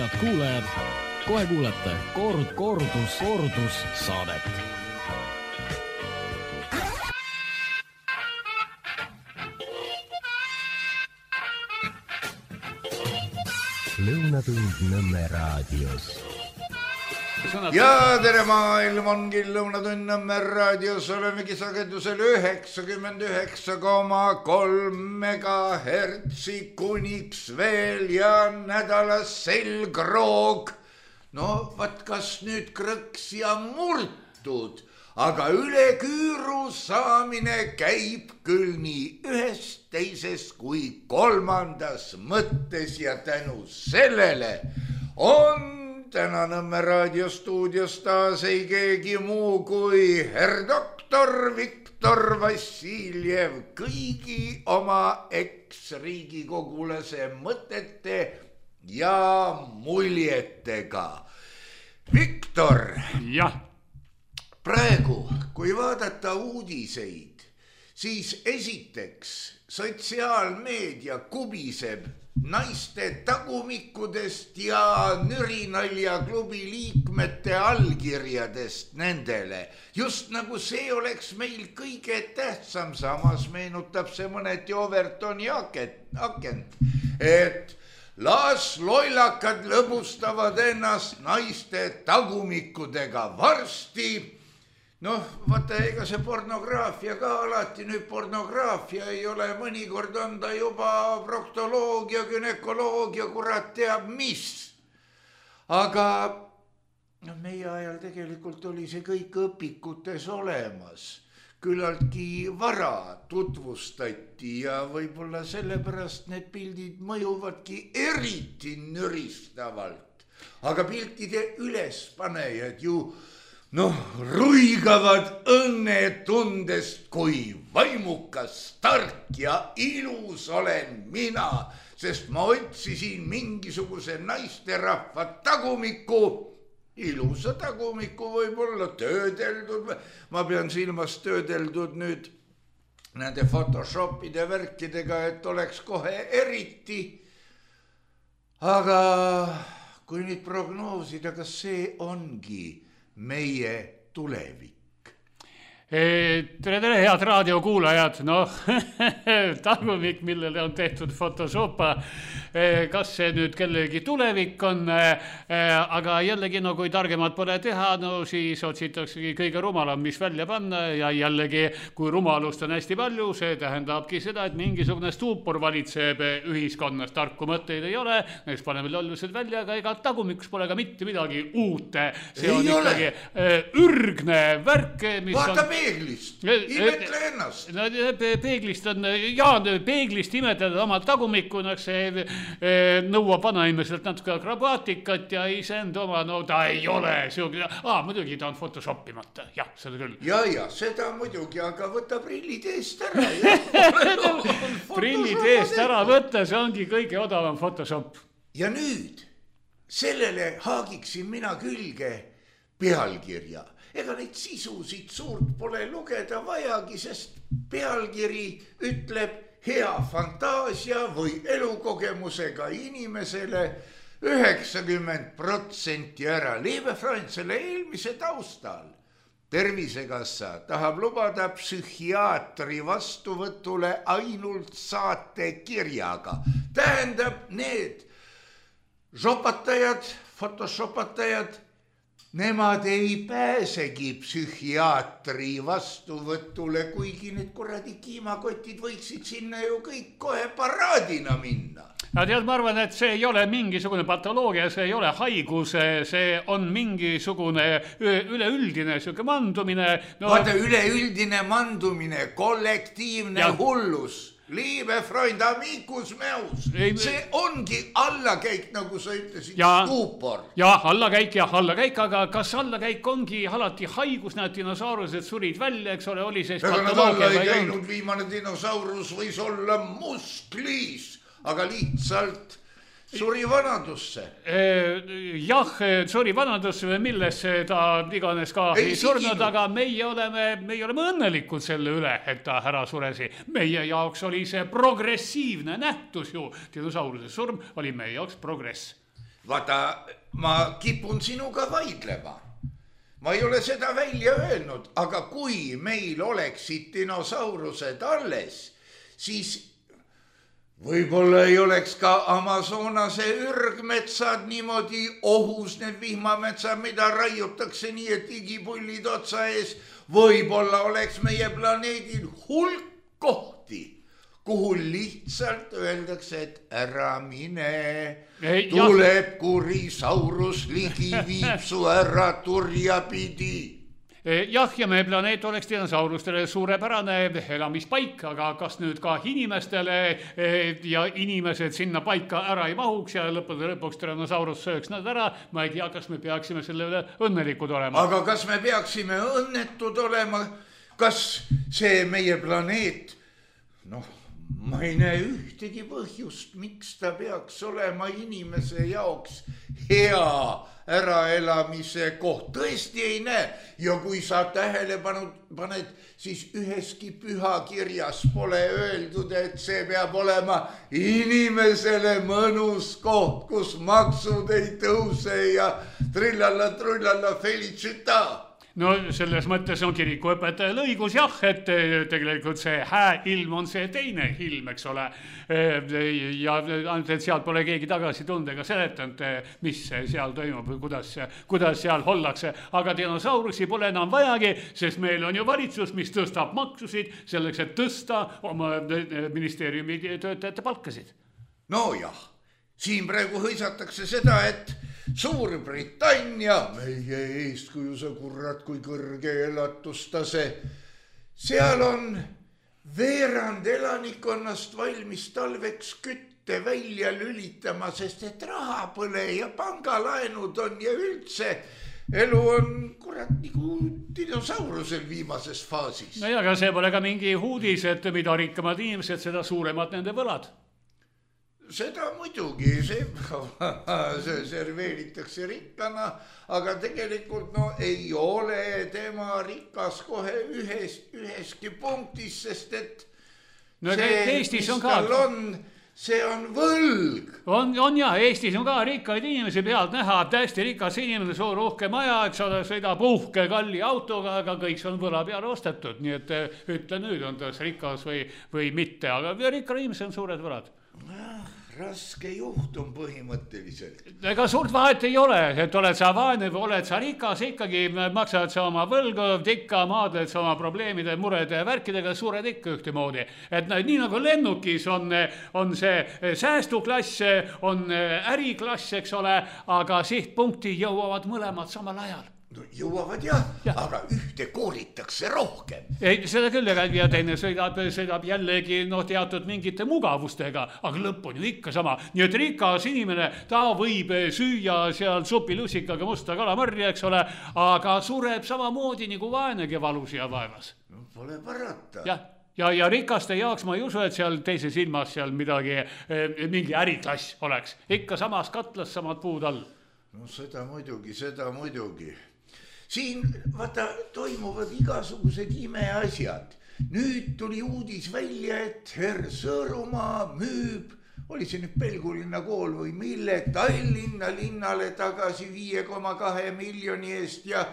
head kuulajad, kohe kuulete kord-, kordus, kordussaadet Lõunatund Nõmme raadios. Ja tere maailm, ongi Lõunatund Nõmme raadios, olemegi sagedusel üheksakümmend üheksa koma kolm megahertsi kuniks veel ja nädalas selgroog. no vaat, kas nüüd krõks ja murtud aga üle küüru saamine käib küll nii ühes, teises kui kolmandas mõttes ja tänu sellele on täna Nõmme raadiostuudios taas ei keegi muu kui herr doktor Viktor Vassiljev kõigi oma eks-riigikogulase mõtete ja muljetega. Viktor. jah praegu, kui vaadata uudiseid, siis esiteks sotsiaalmeedia kubiseb naiste tagumikkudest ja Nürinalja klubi liikmete allkirjadest nendele. just nagu see oleks meil kõige tähtsam, samas meenutab see mõneti Overtoni akent, akent, et las lollakad lõbustavad ennast naiste tagumikkudega varsti noh, vaata, ega see pornograafia ka alati nüüd pornograafia ei ole, mõnikord on ta juba proktoloogia, günekoloogia, kurat teab mis. aga noh, meie ajal tegelikult oli see kõik õpikutes olemas küllaltki vara tutvustati ja võib-olla sellepärast need pildid mõjuvadki eriti nüristavalt. aga piltide ülespanejad ju noh, ruigavad õnnetundest, kui vaimukas, tark ja ilus olen mina, sest ma otsisin mingisuguse naisterahva tagumikku ilusa tagumiku võib-olla töödeldud, ma pean silmas töödeldud nüüd nende Photoshopide värkidega, et oleks kohe eriti. aga kui nüüd prognoosida, kas see ongi meie tulevik? Tere, tere, head raadiokuulajad, noh tagumik, millele on tehtud Photoshopa. kas see nüüd kellegi tulevik on? aga jällegi, no kui targemat pole teha, no siis otsitaksegi kõige rumalam, mis välja panna ja jällegi, kui rumalust on hästi palju, see tähendabki seda, et mingisugune stuupor valitseb ühiskonnas, tarku mõtteid ei ole, eks paneme lollused välja, aga ega tagumikus pole ka mitte midagi uut. see Ei on ole. ikkagi äh, ürgne värk, mis vaata on peeglist, Eh, eh, imetle ennast. no pe- peeglist on, jaa, peeglist imetleda oma tagumikku, noh, see eh, nõuab vanainimeselt natuke akrobaatikat ja iseenda oma, no ta ei ole sihuke, aa, muidugi ta on Photoshop imata, jah, seda küll. ja, ja seda muidugi, aga võta prillid eest ära. prillid eest ära võtta, see ongi kõige odavam Photoshop. ja nüüd sellele haagiksin mina külge pealkirja. Ega neid sisusid suurt pole lugeda vajagi, sest pealkiri ütleb hea fantaasia või elukogemusega inimesele üheksakümmend protsenti ära. Liebe Freund, selle eelmise taustal tervisekassa tahab lubada psühhiaatri vastuvõtule ainult saatekirjaga. tähendab, need žopatajad, photoshopatajad, nemad ei pääsegi psühhiaatri vastuvõtule, kuigi need kuradi kiimakotid võiksid sinna ju kõik kohe paraadina minna no tead, ma arvan, et see ei ole mingisugune patoloogia, see ei ole haigus, see on mingisugune üleüldine sihuke mandumine no, vaata üleüldine mandumine, kollektiivne Ja- hullus. Liebe Freund, amicus meus, see ongi allakäik, nagu sa ütlesid, Ja- stuupor. jah, allakäik jah, allakäik, aga kas allakäik ongi alati haigus, näed, dinosaurused surid välja, eks ole, oli see ega nad alla ei käinud, viimane dinosaurus võis olla musklis, aga lihtsalt suri vanadusse. jah, suri vanadusse või millesse ta iganes ka Ei ei surnud, aga meie oleme, meie oleme õnnelikud selle üle, et ta ära suresi. meie jaoks oli see progressiivne nähtus ju, dinosauruse surm oli meie jaoks progress vaata, ma kipun sinuga vaidlema. ma ei ole seda välja öelnud, aga kui meil oleksid dinosaurused alles, siis võib-olla ei oleks ka Amazonase ürgmetsad niimoodi ohus, need vihmametsad, mida raiutakse nii, et igipullid otsa ees. võib-olla oleks meie planeedil hulk kohti, kuhu lihtsalt öeldakse, et ära mine. Tuleb kurisaurus ligi, viib su ära turja pidi Eh, jah, ja meie planeet oleks dinosaurustele suurepärane elamispaik, aga kas nüüd ka inimestele eh, ja inimesed sinna paika ära ei mahuks ja lõppude lõpuks dinosaurus sööks nad ära, ma ei tea, kas me peaksime selle üle õnnelikud olema. aga kas me peaksime õnnetud olema, kas see meie planeet, noh, ma ei näe ühtegi põhjust, miks ta peaks olema inimese jaoks hea äraelamise koht, tõesti ei näe. ja kui sa tähele panud, paned, siis üheski pühakirjas pole öeldud, et see peab olema inimesele mõnus koht, kus maksud ei tõuse ja trillalla-trullalla felicita no selles mõttes on kirikuõpetajal õigus jah, et eh, tegelikult see hääilm on see teine ilm, eks ole. ja ainult, et sealt pole keegi tagasi tulnud ega seletanud, mis seal toimub või kuidas, kuidas seal ollakse. aga dinosaurusi pole enam vajagi, sest meil on ju valitsus, mis tõstab maksusid selleks, et tõsta oma eh, ministeeriumi töötajate palkasid. nojah, siin praegu hõisatakse seda, et Suurbritannia, meie eeskuju, sa kurat, kui kõrge elatustase, seal on veerand elanikkonnast valmis talveks kütte välja lülitama, sest et raha pole ja pangalaenud on ja üldse elu on kurat nagu dinosaurusel viimases faasis. nojah, aga see pole ka mingi uudis, et mida rikkamad inimesed, seda suuremad nende võlad seda muidugi, see, see serveeritakse rikkana, aga tegelikult no ei ole tema rikas kohe ühes, üheski punktis, sest et no see, Eestis mis on ka tal on, see on võlg. on, on ja Eestis on ka rikkaid inimesi pealt näha, täiesti rikas inimene, suur uhke maja, eks ole, sõidab uhke kalli autoga, aga kõik see on võla peale ostetud, nii et eh, ütle nüüd, on ta siis rikas või, või mitte, aga rikkal inimesel on suured võlad. Raske juhtum põhimõtteliselt. ega suurt vahet ei ole, et oled sa vaene või oled sa rikas, ikkagi maksad sa oma võlgu, ikka maadled sa oma probleemide, murede ja värkidega, sured ikka ühtemoodi. et nii nagu lennukis on, on see säästuklass, on äriklass, eks ole, aga sihtpunkti jõuavad mõlemad samal ajal no jõuavad jah ja., aga ühte kooritakse rohkem. ei, seda küll, ega ja teine sõidab, sõidab jällegi noh, teatud mingite mugavustega, aga lõpp on ju ikka sama. nii et rikas inimene, ta võib süüa seal supilussikaga musta kalamarja, eks ole, aga sureb samamoodi nagu vaenegi valus ja vaevas. no pole parata. jah, ja, ja rikaste jaoks ma ei usu, et seal teises ilmas seal midagi, mingi äriklass oleks, ikka samas katlas samad puud all no seda muidugi, seda muidugi. Siin vaata toimuvad igasugused imeasjad. nüüd tuli uudis välja, et Herr Sõõrumaa müüb, oli see nüüd Pelgulinna kool või mille, Tallinna linnale tagasi viie koma kahe miljoni eest ja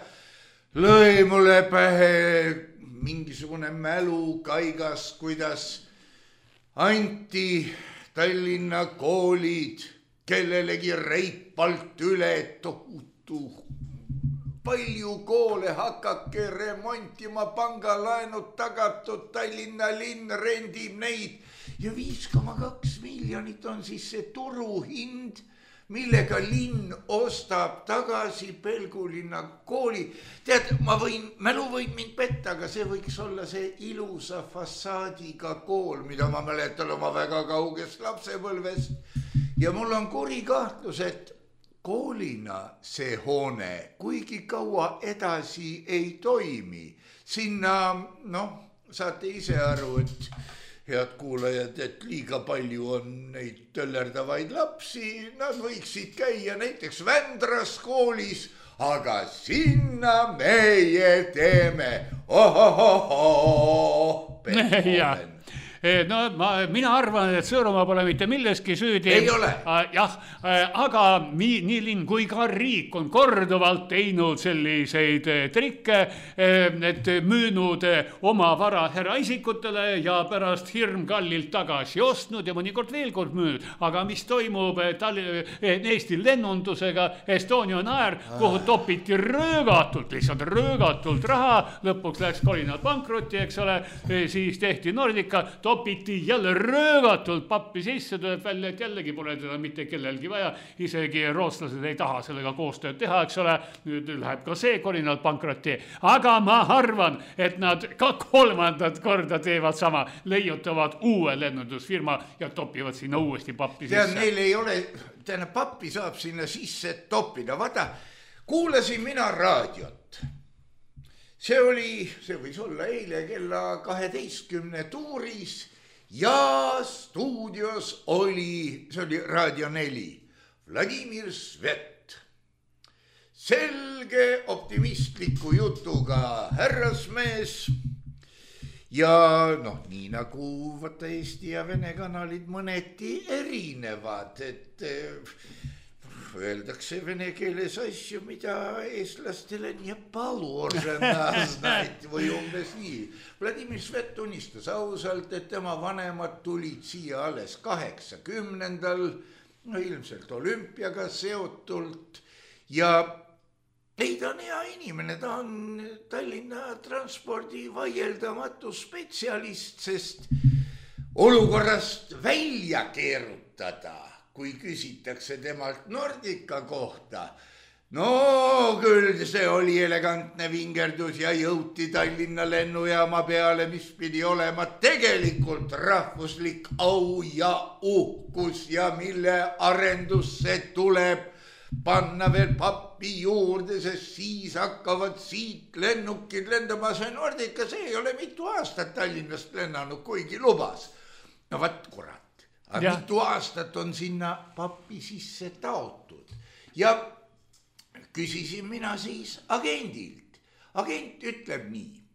lõi mulle pähe mingisugune mälukaigas, kuidas anti Tallinna koolid kellelegi reipalt üle tohutu palju koole hakake remontima, pangalaenud tagatud, Tallinna linn rendib neid ja viis koma kaks miljonit on siis see turuhind, millega linn ostab tagasi Pelgulinna kooli. tead, ma võin, mälu võib mind petta, aga see võiks olla see ilusa fassaadiga kool, mida ma mäletan oma väga kaugest lapsepõlvest. ja mul on kuri kahtlus, et koolina see hoone kuigi kaua edasi ei toimi. sinna noh, saate ise aru, et head kuulajad, et liiga palju on neid töllerdavaid lapsi, nad võiksid käia näiteks Vändras koolis, aga sinna meie teeme ohohohoo. Jah. No ma, mina arvan, et Sõõrumaa pole mitte milleski süüdi. Ei ole. jah, aga nii, nii linn kui ka riik on korduvalt teinud selliseid trikke, et müünud oma vara eraisikutele ja pärast hirmkallilt tagasi ostnud ja mõnikord veel kord müünud. aga mis toimub Tallinn, Eesti lennundusega, Estonian Air, kuhu topiti röögatult, lihtsalt röögatult raha, lõpuks läks kolinal pankrotti, eks ole, siis tehti Nordica, topiti jälle röögatult pappi sisse, tuleb välja, et jällegi pole teda mitte kellelgi vaja, isegi rootslased ei taha sellega koostööd teha, eks ole, nüüd läheb ka see kolinal pankrotti, aga ma arvan, et nad ka kolmandat korda teevad sama, leiutavad uue lennundusfirma ja topivad sinna uuesti pappi tead, sisse. neil ei ole, tähendab pappi saab sinna sisse toppida, vaata kuulasin mina raadiot. See oli, see võis olla eile kella kaheteistkümne tuuris ja stuudios oli, see oli Raadio neli, Vladimir Svet. selge optimistliku jutuga härrasmees ja noh, nii nagu vaata Eesti ja Vene kanalid mõneti erinevad, et eh, öeldakse vene keeles asju, mida eestlastele nii paluorženad või umbes nii. Vladimir Svet tunnistas ausalt, et tema vanemad tulid siia alles kaheksakümnendal, no ilmselt olümpiaga seotult ja ei, ta on hea inimene, ta on Tallinna transpordi vaieldamatu spetsialist, sest olukorrast välja keerutada, kui küsitakse temalt Nordica kohta. no küll see oli elegantne vingerdus ja jõuti Tallinna lennujaama peale, mis pidi olema tegelikult rahvuslik au ja uhkus ja mille arendusse tuleb panna veel pappi juurde, sest siis hakkavad siit lennukid lendama, see Nordica, see ei ole mitu aastat Tallinnast lennanud, kuigi lubas. no vot kurat, aga Jah. mitu aastat on sinna pappi sisse taotud ja küsisin mina siis agendilt, agent ütleb nii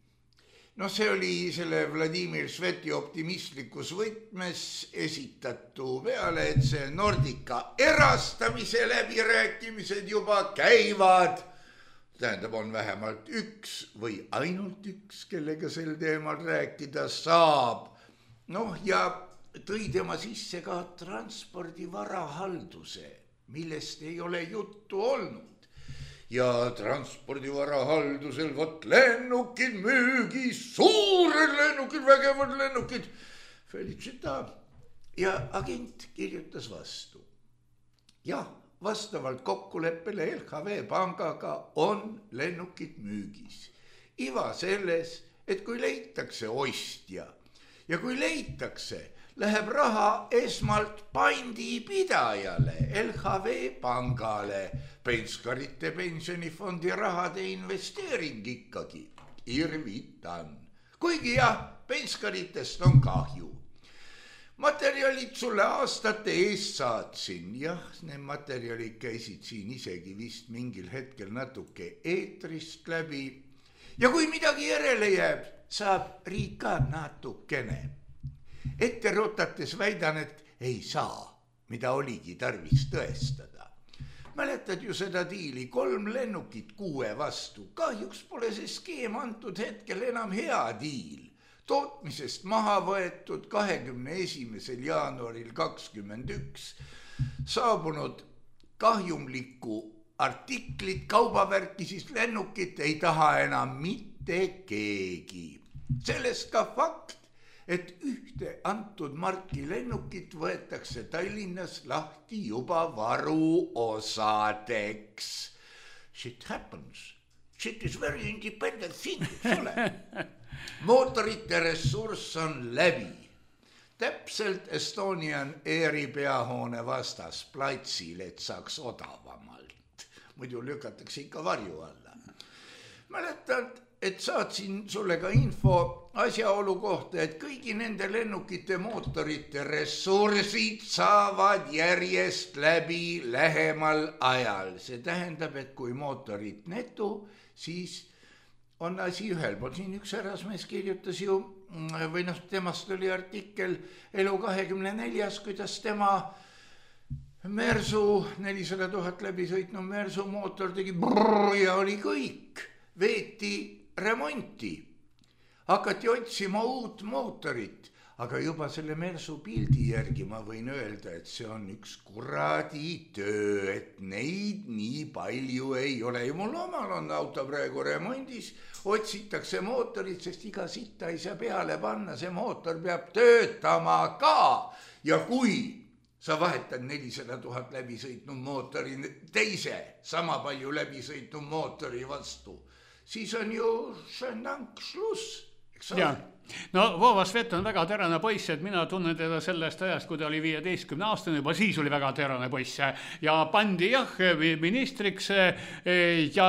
noh, see oli selle Vladimir Sveti optimistlikus võtmes esitatu peale, et see Nordica erastamise läbirääkimised juba käivad. tähendab, on vähemalt üks või ainult üks, kellega sel teemal rääkida saab. noh, ja tõi tema sisse ka transpordivarahalduse, millest ei ole juttu olnud ja transpordivarahaldusel vot lennukid müügis, suured lennukid, vägevad lennukid. Felicita ja agent kirjutas vastu. jah, vastavalt kokkuleppele LHV pangaga on lennukid müügis. iva selles, et kui leitakse ostja ja kui leitakse, läheb raha esmalt pandipidajale, LHV pangale, penskarite pensionifondi rahade investeering ikkagi, irvitan. kuigi jah, penskaritest on kahju materjalid sulle aastate eest saatsin, jah, need materjalid käisid siin isegi vist mingil hetkel natuke eetrist läbi. ja kui midagi järele jääb, saab riik ka natukene. Ette rutates väidan, et ei saa, mida oligi tarvis tõestada. mäletad ju seda diili, kolm lennukit kuue vastu, kahjuks pole see skeem antud hetkel enam hea diil tootmisest maha võetud kahekümne esimesel jaanuaril kakskümmend üks saabunud kahjumlikku artiklit, kaubavärki, siis lennukit ei taha enam mitte keegi. sellest ka fakt, et ühte antud marki lennukit võetakse Tallinnas lahti juba varuosadeks. Shit happens, shit is very independent thing, eks ole mootorite ressurss on läbi. täpselt Estonian Airi peahoone vastas platsil, et saaks odavamalt. muidu lükatakse ikka varju alla. mäletad, et saatsin sulle ka info asjaolu kohta, et kõigi nende lennukite mootorite ressursid saavad järjest läbi lähemal ajal. see tähendab, et kui mootorid netu, siis on asi ühel pool, siin üks härrasmees kirjutas ju või noh, temast oli artikkel Elu kahekümne neljas, kuidas tema Mersu nelisada tuhat läbi sõitnud Mersu mootor tegi brrr ja oli kõik, veeti remonti. hakati otsima uut mootorit, aga juba selle Mersu pildi järgi ma võin öelda, et see on üks kuradi töö, et neid nii palju ei ole. Ja mul omal on auto praegu remondis, otsitakse mootorit, sest iga sitta ei saa peale panna, see mootor peab töötama ka. Ja kui sa vahetad nelisada tuhat läbi sõitnud mootori teise sama palju läbi sõitnud mootori vastu, siis on ju šluss, eks ole jah, no Vova Svet on väga terane poiss, et mina tunnen teda sellest ajast, kui ta oli viieteistkümne aastane, juba siis oli väga terane poiss ja pandi jah ministriks eh, ja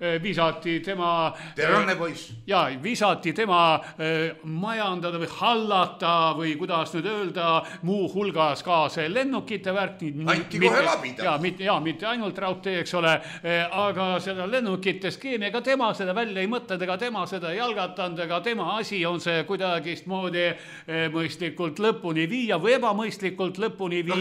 eh, visati tema. terane poiss. ja visati tema eh, majandada või hallata või kuidas nüüd öelda, muuhulgas ka see lennukite värk. Anti kohe labida. ja mitte, ja mitte ainult raudtee, eks ole, aga seda lennukite skeemi, ega tema seda välja ei mõtelnud, ega tema seda ei algatanud, ega tema asi on see kuidagistmoodi eh, mõistlikult lõpuni viia või ebamõistlikult lõpuni No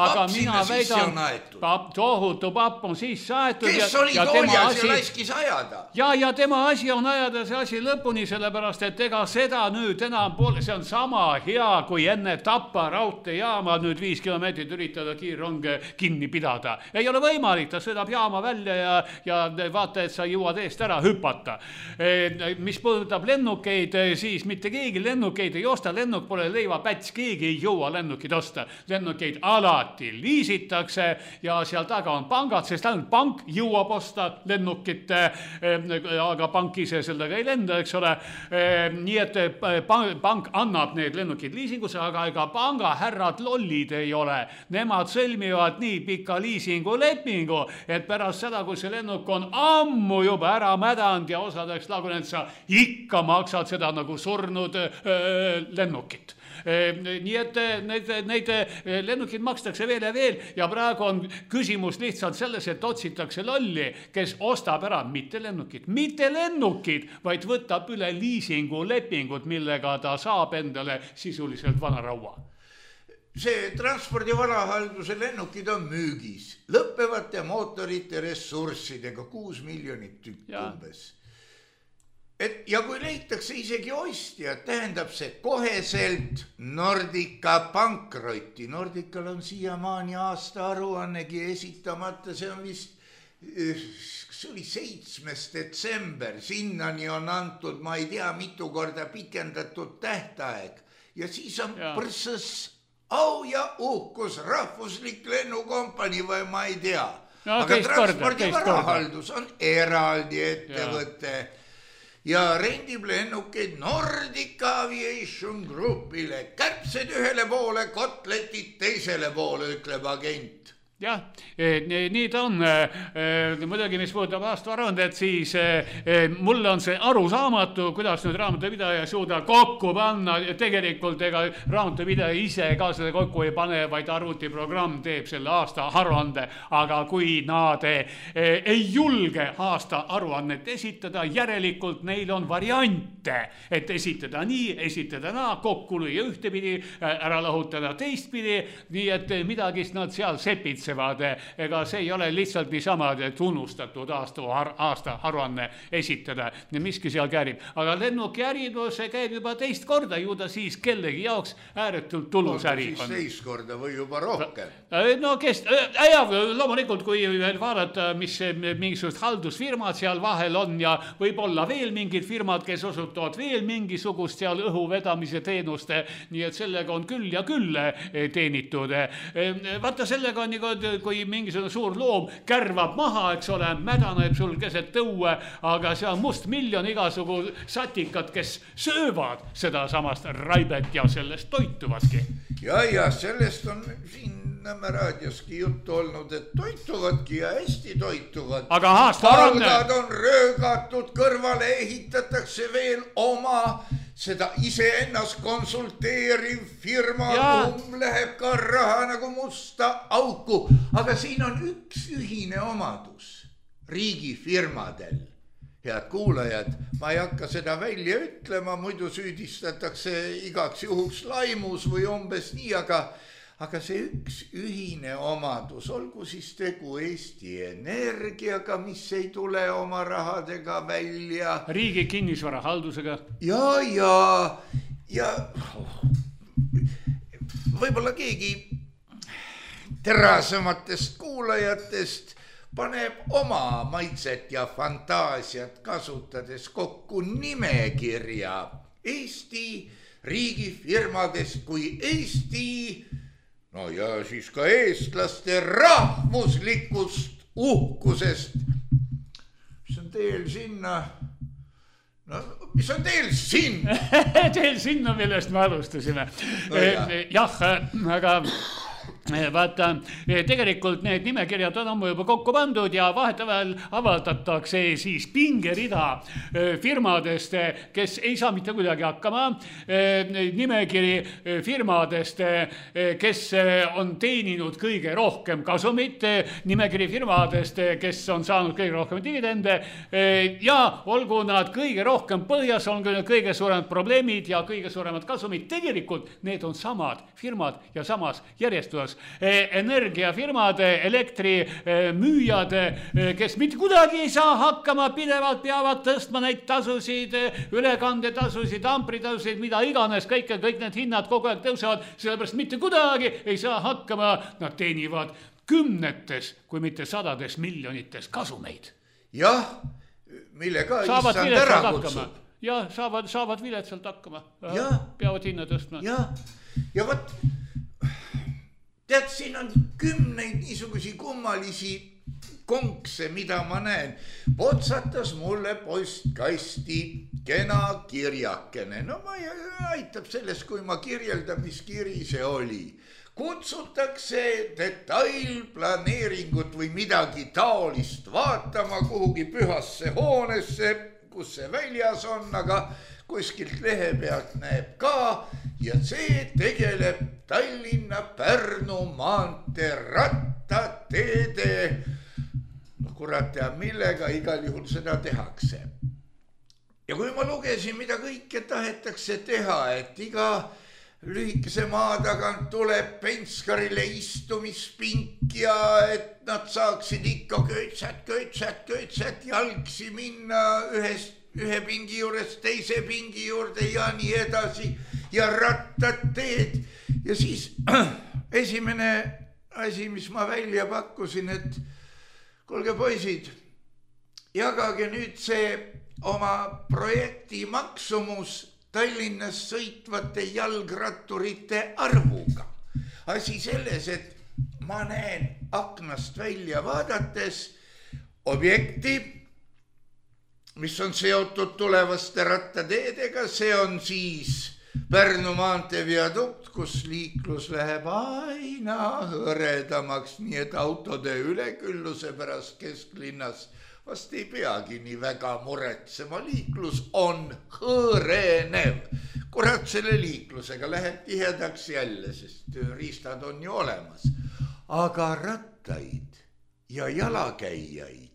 aga viia mõtle, mis. papp tohutu papp on sisse aetud. kes oli tooljas ja laskis ajada? ja, ja tema asi on ajada see asi lõpuni, sellepärast et ega seda nüüd enam pole, see on sama hea, kui enne Tapa raudteejaama nüüd viis kilomeetrit üritada kiirronge kinni pidada. ei ole võimalik, ta sõidab jaama välja ja, ja vaata, et sa jõuad eest ära hüpata. mis puudutab lennukeid, siis mitte keegi lennukeid ei osta, lennuk pole leivapäts, keegi ei jõua lennukeid osta. lennukeid alati liisitakse ja seal taga on pangad, sest ainult pank jõuab osta lennukit, aga pank ise sellega ei lenda, eks ole. nii et eh, pank, pank annab need lennukid liisingusse, aga ega pangahärrad lollid ei ole. Nemad sõlmivad nii pika liisingulepingu, et pärast seda, kui see lennuk on ammu juba ära mädanud ja osadeks lagunenud, sa ikka maksad seda nagu surnud öö, lennukit. Nii et eh, neid, neid lennukeid makstakse veel ja veel ja praegu on küsimus lihtsalt selles, et otsitakse lolli, kes ostab ära mitte lennukit, mitte lennukit, vaid võtab üle liisingulepingut, millega ta saab endale sisuliselt vanaraua see transpordi varahalduse lennukid on müügis. Lõppevate mootorite ressurssidega. Kuus miljonit tükki umbes. Et ja kui leitakse isegi ostjad, tähendab see koheselt Nordica pankrotti. Nordical on siiamaani aastaaruannegi esitamata, see on vist, see oli seitsmes detsember, sinnani on antud, ma ei tea, mitu korda pikendatud tähtaeg. Ja siis on põrssas au ja uhkus, rahvuslik lennukompanii või ma ei tea. No aga teist korda, transpordi teist korda. varahaldus on eraldi ettevõte. ja rendib lennukeid Nordica Aviation Groupile, kärbsed ühele poole, kotletid teisele poole, ütleb agent jah, nii ta on. muidugi, mis puudutab aastaaruandet, siis mulle on see arusaamatu, kuidas nüüd raamatupidaja ei suuda kokku panna, tegelikult ega raamatupidaja ise ka seda kokku ei pane, vaid arvutiprogramm teeb selle aastaaruande, aga kui nad ei julge aastaaruannet esitada, järelikult neil on variante, et esitada nii, esitada naa, kokku lüüa ühtepidi, ära lahutada teistpidi, nii et midagi nad seal sepitsevad, ega see ei ole lihtsalt niisama, et unustatud aasta, aastaaruanne esitada, miski seal käärib, aga lennukiäri, no see käib juba teist korda, ju ta siis kellegi jaoks ääretult tulus äri siis on. teist korda või juba rohkem. no kes äh,, jah, loomulikult, kui veel vaadata, mis mingisugused haldusfirmad seal vahel on ja võib-olla veel mingid firmad, kes osutavad veel mingisugust seal õhu vedamise teenust, nii et sellega on küll ja küll teenitud. vaata, sellega on nagu, kui mingisugune suur loom kärvab maha, eks ole, mädaneb sul keset tõue, aga see on mustmiljon igasugu satikat, kes söövad sedasamast raibet ja sellest toituvadki. Ja, ja sellest on siin Nõmme raadioski juttu olnud, et toituvadki ja hästi toituvad. aga aastaaruanne paldad on röögatud, kõrvale ehitatakse veel oma seda iseennast konsulteeriv firma, kuhu läheb ka raha nagu musta auku, aga siin on üks ühine omadus riigifirmadel. Head kuulajad, ma ei hakka seda välja ütlema, muidu süüdistatakse igaks juhuks laimus või umbes nii, aga, aga see üks ühine omadus, olgu siis tegu Eesti Energiaga, mis ei tule oma rahadega välja riigi kinnisvarahaldusega. ja, ja, ja võib-olla keegi terasematest kuulajatest paneb oma maitset ja fantaasiat kasutades kokku nimekirja Eesti riigifirmadest kui Eesti no ja siis ka eestlaste rahvuslikust uhkusest. mis on teel sinna? no mis on teel sinna? teel sinna, millest me alustasime No jah. jah, aga vaata, tegelikult need nimekirjad on ammu juba kokku pandud ja vahetevahel avaldatakse siis pingerida eh, firmadest, kes ei saa mitte kuidagi hakkama. nimekiri eh, firmadest, kes eh, on teeninud kõige rohkem kasumit, nimekiri firmadest, kes on saanud kõige rohkem dividende eh, ja olgu nad kõige rohkem põhjas, olgu need kõige suuremad probleemid ja kõige suuremad kasumid, tegelikult need on samad firmad ja samas järjestuses. energiafirmad, elektrimüüjad, kes mitte kuidagi ei saa hakkama, pidevalt peavad tõstma neid tasusid, ülekandetasusid, ampritasusid, mida iganes, kõike, kõik need hinnad kogu aeg tõusevad, sellepärast mitte kuidagi ei saa hakkama, nad teenivad kümnetes, kui mitte sadades miljonites kasumeid. jah, millega saavad issand ära hakkama kutsub. jah, saavad, saavad viletsalt hakkama. Peavad hinna tõstma. jah, ja vot tead, siin on kümneid niisuguseid kummalisi konkse, mida ma näen. potsatas mulle postkasti kena kirjakene, no ma ei, aitab sellest, kui ma kirjeldan, mis kiri see oli kutsutakse detailplaneeringut või midagi taolist vaatama kuhugi pühasse hoonesse, kus see väljas on, aga kuskilt lehe pealt näeb ka ja see tegeleb Tallinna-Pärnu maantee rattateede. no kurat teab millega, igal juhul seda tehakse ja kui ma lugesin, mida kõike tahetakse teha, et iga lühikese maa tagant tuleb penskarile istumispink ja et nad saaksid ikka köitsat, köitsat, köitsat jalgsi minna ühest, ühe pingi juurest teise pingi juurde ja nii edasi ja rattad teed ja siis esimene asi, mis ma välja pakkusin, et kuulge poisid, jagage nüüd see oma projekti maksumus Tallinnas sõitvate jalgratturite arvuga. asi selles, et ma näen aknast välja vaadates objekti, mis on seotud tulevaste rattateedega, see on siis Pärnu maantee viadukt, kus liiklus läheb aina hõredamaks, nii et autode ülekülluse pärast kesklinnas vast ei peagi nii väga muretsema, liiklus on hõrenev. kurat, selle liiklusega läheb tihedaks jälle, sest tööriistad on ju olemas. aga rattaid ja jalakäijaid,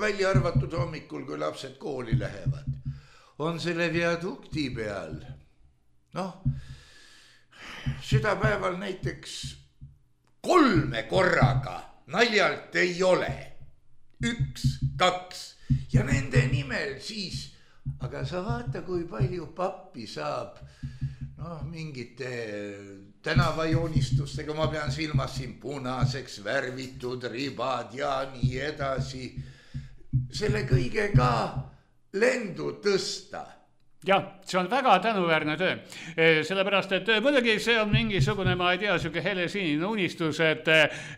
välja arvatud hommikul, kui lapsed kooli lähevad, on selle viadukti peal, noh, südapäeval näiteks kolme korraga naljalt ei ole. Üks, kaks ja nende nimel siis, aga sa vaata, kui palju pappi saab noh, mingite tänavajoonistustega, ma pean silmas siin punaseks värvitud ribad ja nii edasi. Selle kõigega lendu tõsta jah, see on väga tänuväärne töö, sellepärast et eh, muidugi see on mingisugune, ma ei tea, sihuke helesinine unistus, et,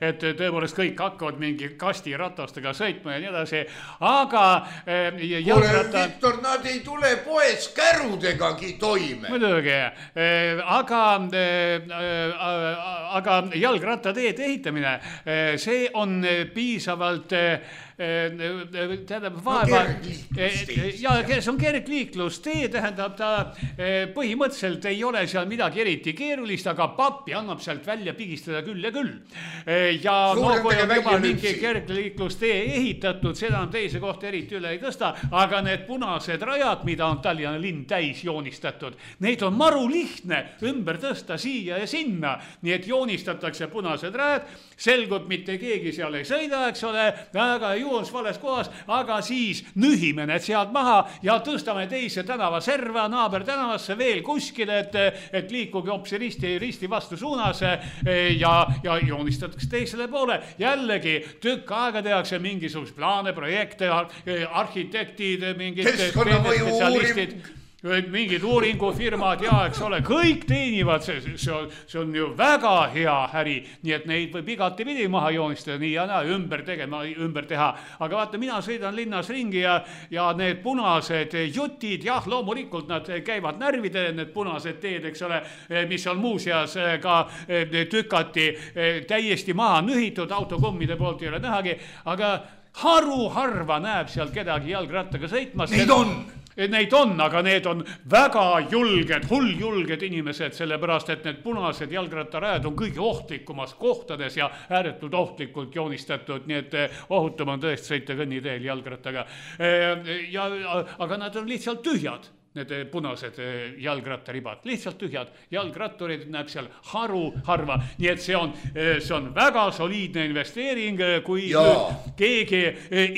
et tõepoolest kõik hakkavad mingi kastiratastega sõitma ja nii edasi, aga eh, kuule, jalgratta Viktor, nad ei tule poes kärudegagi toime. muidugi, aga, aga jalgrattateede ehitamine, see on piisavalt tähendab vaeva kergliiklustee ja see on kergliiklustee, tähendab ta põhimõtteliselt ei ole seal midagi eriti keerulist, aga pappi annab sealt välja pigistada küll ja küll. ja no kui on juba mingi kergliiklustee ehitatud, seda on teise kohta eriti üle ei tõsta, aga need punased rajad, mida on Tallinna linn täis joonistatud, neid on maru lihtne ümber tõsta siia ja sinna, nii et joonistatakse punased rajad, selgub, mitte keegi seal ei sõida, eks ole, väga juhus vales kohas, aga siis nühime need sealt maha ja tõstame teise tänavaserva naabertänavasse veel kuskile, et, et liikuge hoopis risti, risti vastu suunas ja, ja joonistatakse teisele poole. jällegi tükk aega tehakse mingisuguseid plaane, projekte, arhitektid, mingid spetsialistid mingid uuringufirmad ja eks ole, kõik teenivad, see, see on, see on ju väga hea äri, nii et neid võib igatepidi maha joonistada nii ja naa, ümber tegema, ümber teha. aga vaata, mina sõidan linnas ringi ja, ja need punased jutid, jah, loomulikult nad käivad närvidele, need punased teed, eks ole, mis on muuseas ka tükati täiesti maha nühitud, autokommide poolt ei ole nähagi, aga haruharva näeb seal kedagi jalgrattaga sõitmas. Neid on Neid on, aga need on väga julged, hulljulged inimesed, sellepärast et need punased jalgrattarajad on kõige ohtlikumas kohtades ja ääretult ohtlikult joonistatud, nii et eh, ohutum on tõesti sõita kõnniteel jalgrattaga. Eh, ja, aga nad on lihtsalt tühjad need eh, punased jalgrattaribad, lihtsalt tühjad. jalgratturid näeb seal haruharva, nii et see on, see on väga soliidne investeering, kui keegi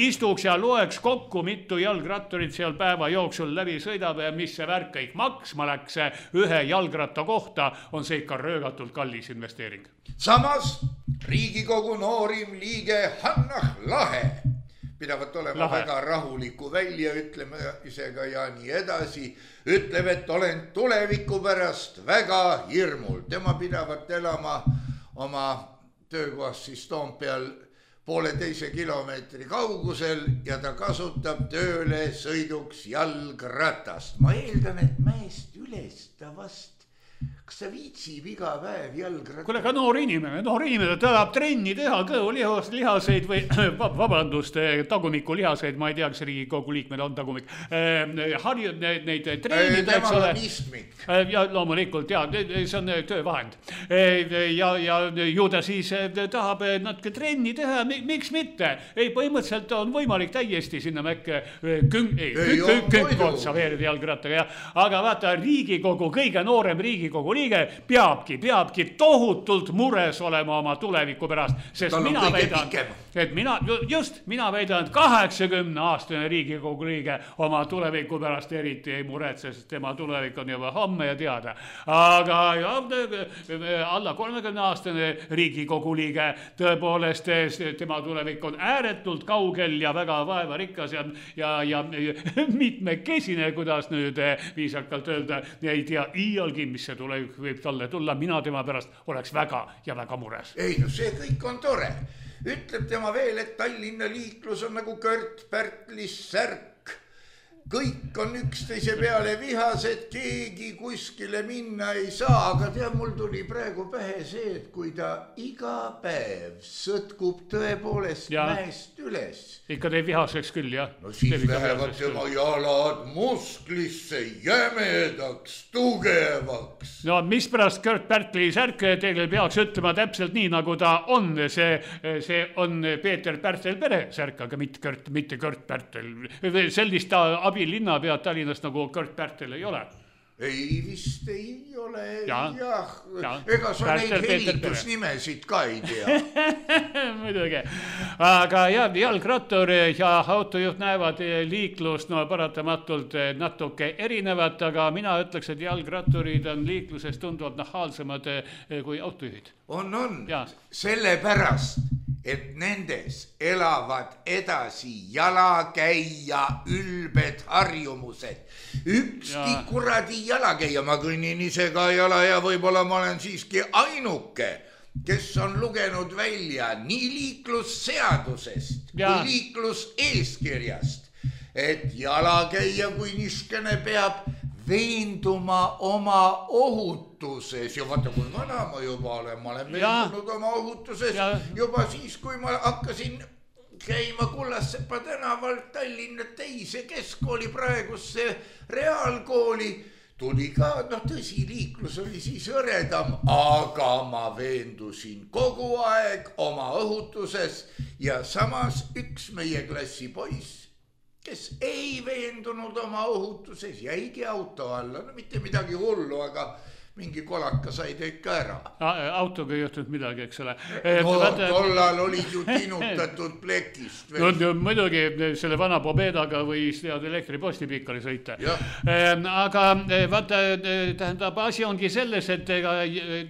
istuks ja loeks kokku, mitu jalgratturit seal päeva jooksul läbi sõidab ja mis see värk kõik maksma läks ühe jalgratta kohta, on see ikka röögatult kallis investeering. samas Riigikogu noorim liige Hannah Lahe pidavat olema Lahe. väga rahuliku väljaütlemisega ja nii edasi. ütleb, et olen tuleviku pärast väga hirmul, tema pidavat elama oma töökohast siis Toompeal pooleteise kilomeetri kaugusel ja ta kasutab tööle sõiduks jalgratast. ma eeldan, et mäest üles ta vast kas ta viitsib iga päev jalgrattaga? kuule, aga noor inimene, noor inimene tahab trenni teha, kõhulihas, lihaseid või vabandust, tagumikulihaseid, ma ei tea, kas Riigikogu liikmel on tagumik eh,. harju neid, neid treenida, eks ole. Eh, ja loomulikult ja see on töövahend eh,. ja, ja ju ta siis eh, tahab natuke trenni teha, miks mitte. ei, põhimõtteliselt on võimalik täiesti sinna mäkke küng, ei, künk otsa veereda jalgrattaga, jah. aga vaata, Riigikogu, kõige noorem Riigikogu liige peabki, peabki tohutult mures olema oma tuleviku pärast, sest mina väidan, et mina, just, mina väidan, et kaheksakümne aastane Riigikogu liige oma tuleviku pärast eriti ei muretse, sest tema tulevik on juba homme ja teada. aga jah, alla kolmekümne aastane Riigikogu liige, tõepoolest tema tulevik on ääretult kaugel ja väga vaevarikas ja, ja, ja mitmekesine, kuidas nüüd viisakalt öelda, ei tea iialgi, mis see tulevik võib talle tulla, mina tema pärast oleks väga ja väga mures. ei no see kõik on tore, ütleb tema veel, et Tallinna liiklus on nagu Kört-Pärtli särk kõik on üksteise peale vihased, keegi kuskile minna ei saa, aga tead, mul tuli praegu pähe see, et kui ta iga päev sõtkub tõepoolest ja. mäest üles. ikka teeb vihaseks küll, jah. no siis lähevad tema jalad musklisse jämedaks, tugevaks. no mispärast Kört Pärtli särk teile peaks ütlema täpselt nii, nagu ta on, see, see on Peeter Pärtel peresärk, aga mitte Kört, mitte Kört Pärtel, sellist abi abilinnapead Tallinnas nagu Kört Pärtel ei ole. Ei vist ei ole. Ja, jah ja., ega sa Pärtel, neid ehitusnimesid ka ei tea. Muidugi, aga jah, jalgrattur ja autojuht näevad liiklust no paratamatult natuke erinevat, aga mina ütleks, et jalgratturid on liikluses tunduvalt nahaalsemad eh, kui autojuhid. on, on, sellepärast et nendes elavad edasi jalakäija ülbed harjumused. ükski ja. kuradi jalakäija, ma kõnnin ise ka jala ja võib-olla ma olen siiski ainuke, kes on lugenud välja nii liiklusseadusest ja. kui liikluseeskirjast, et jalakäija kui niisugune peab veenduma oma ohutuses ja vaata, kui vana ma juba olen, ma olen veendunud oma ohutuses ja. juba siis, kui ma hakkasin käima Kullassepa tänavalt Tallinna teise keskkooli, praegusse reaalkooli. tuli ka, noh tõsi, liiklus oli siis hõredam, aga ma veendusin kogu aeg oma õhutuses ja samas üks meie klassi poiss kes ei veendunud oma ohutuses, jäigi auto alla, no mitte midagi hullu, aga mingi kolaka sai ta ikka ära. autoga ei juhtunud midagi, eks ole. no tollal olid ju tinutatud plekist. no muidugi selle vana Pobedaga võis tead elektriposti pikali sõita. Ehm, aga eh, vaata, tähendab, asi ongi selles, et ega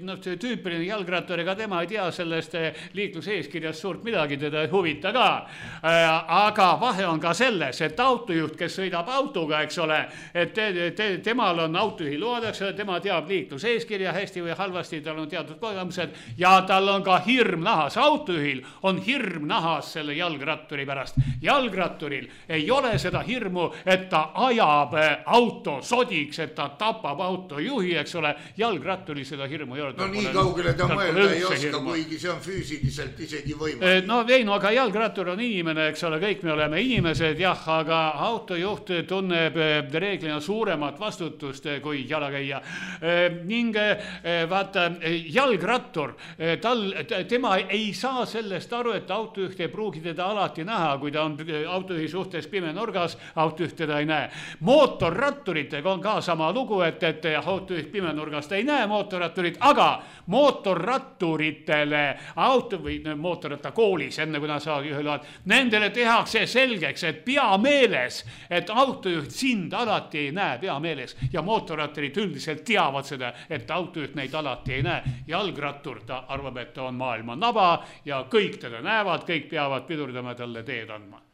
noh, tüüpiline jalgrattur, ega tema ei tea sellest liikluseeskirjast suurt midagi, teda ei huvita ka. aga vahe on ka selles, et autojuht, kes sõidab autoga, eks ole, et te, te, temal on autojuhiload, eks ole, tema teab liiklust liikluseeskirja hästi või halvasti, tal on teatud kogemused ja tal on ka hirm nahas. autojuhil on hirm nahas selle jalgratturi pärast. jalgratturil ei ole seda hirmu, et ta ajab äh, auto sodiks, et ta tapab autojuhi, eks ole. jalgratturil seda hirmu ei ole. no nii kaugele ta mõelda ei oska, kuigi see on füüsiliselt isegi võimalik. Äh, no ei, no aga jalgrattur on inimene, eks ole, kõik me oleme inimesed jah, aga autojuht tunneb äh, reeglina suuremat vastutust kui jalakäija ning eh, vaata, jalgrattur, eh, tal, tema ei saa sellest aru, et autojuht ei pruugi teda alati näha, kui ta on eh, autojuhi suhtes pimenurgas, autojuht teda ei näe. mootorratturitega on ka sama lugu, et, et autojuht pimenurgast ei näe mootorratturit, aga mootorratturitele auto või mootorrattakoolis, enne kui nad saavad juhiload, nendele tehakse selgeks, et pea meeles, et autojuht sind alati ei näe pea meeles ja mootorratturid üldiselt teavad seda, et autojuht neid alati ei näe. jalgrattur, ta arvab, et ta on maailma naba ja kõik teda näevad, kõik peavad pidurdama talle teed andma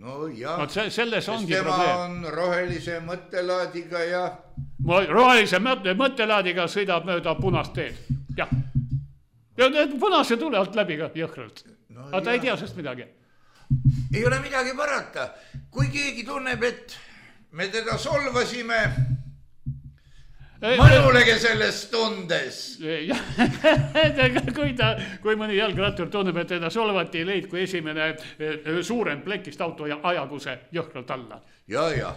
nojah. vot see, selles ongi tema probleem. on rohelise mõttelaadiga ja. rohelise mõtte, mõttelaadiga sõidab mööda punast teed, jah. ja need punase tule alt läbi ka jõhkralt no,. aga ta jah. ei tea sellest midagi. ei ole midagi parata, kui keegi tunneb, et me teda solvasime mõnulege selles tundes. kui ta, kui mõni jalgrattur tunneb, et teda solvati, leidku esimene eh, suurem plekist auto ja ajagu see jõhkralt alla. ja, ja.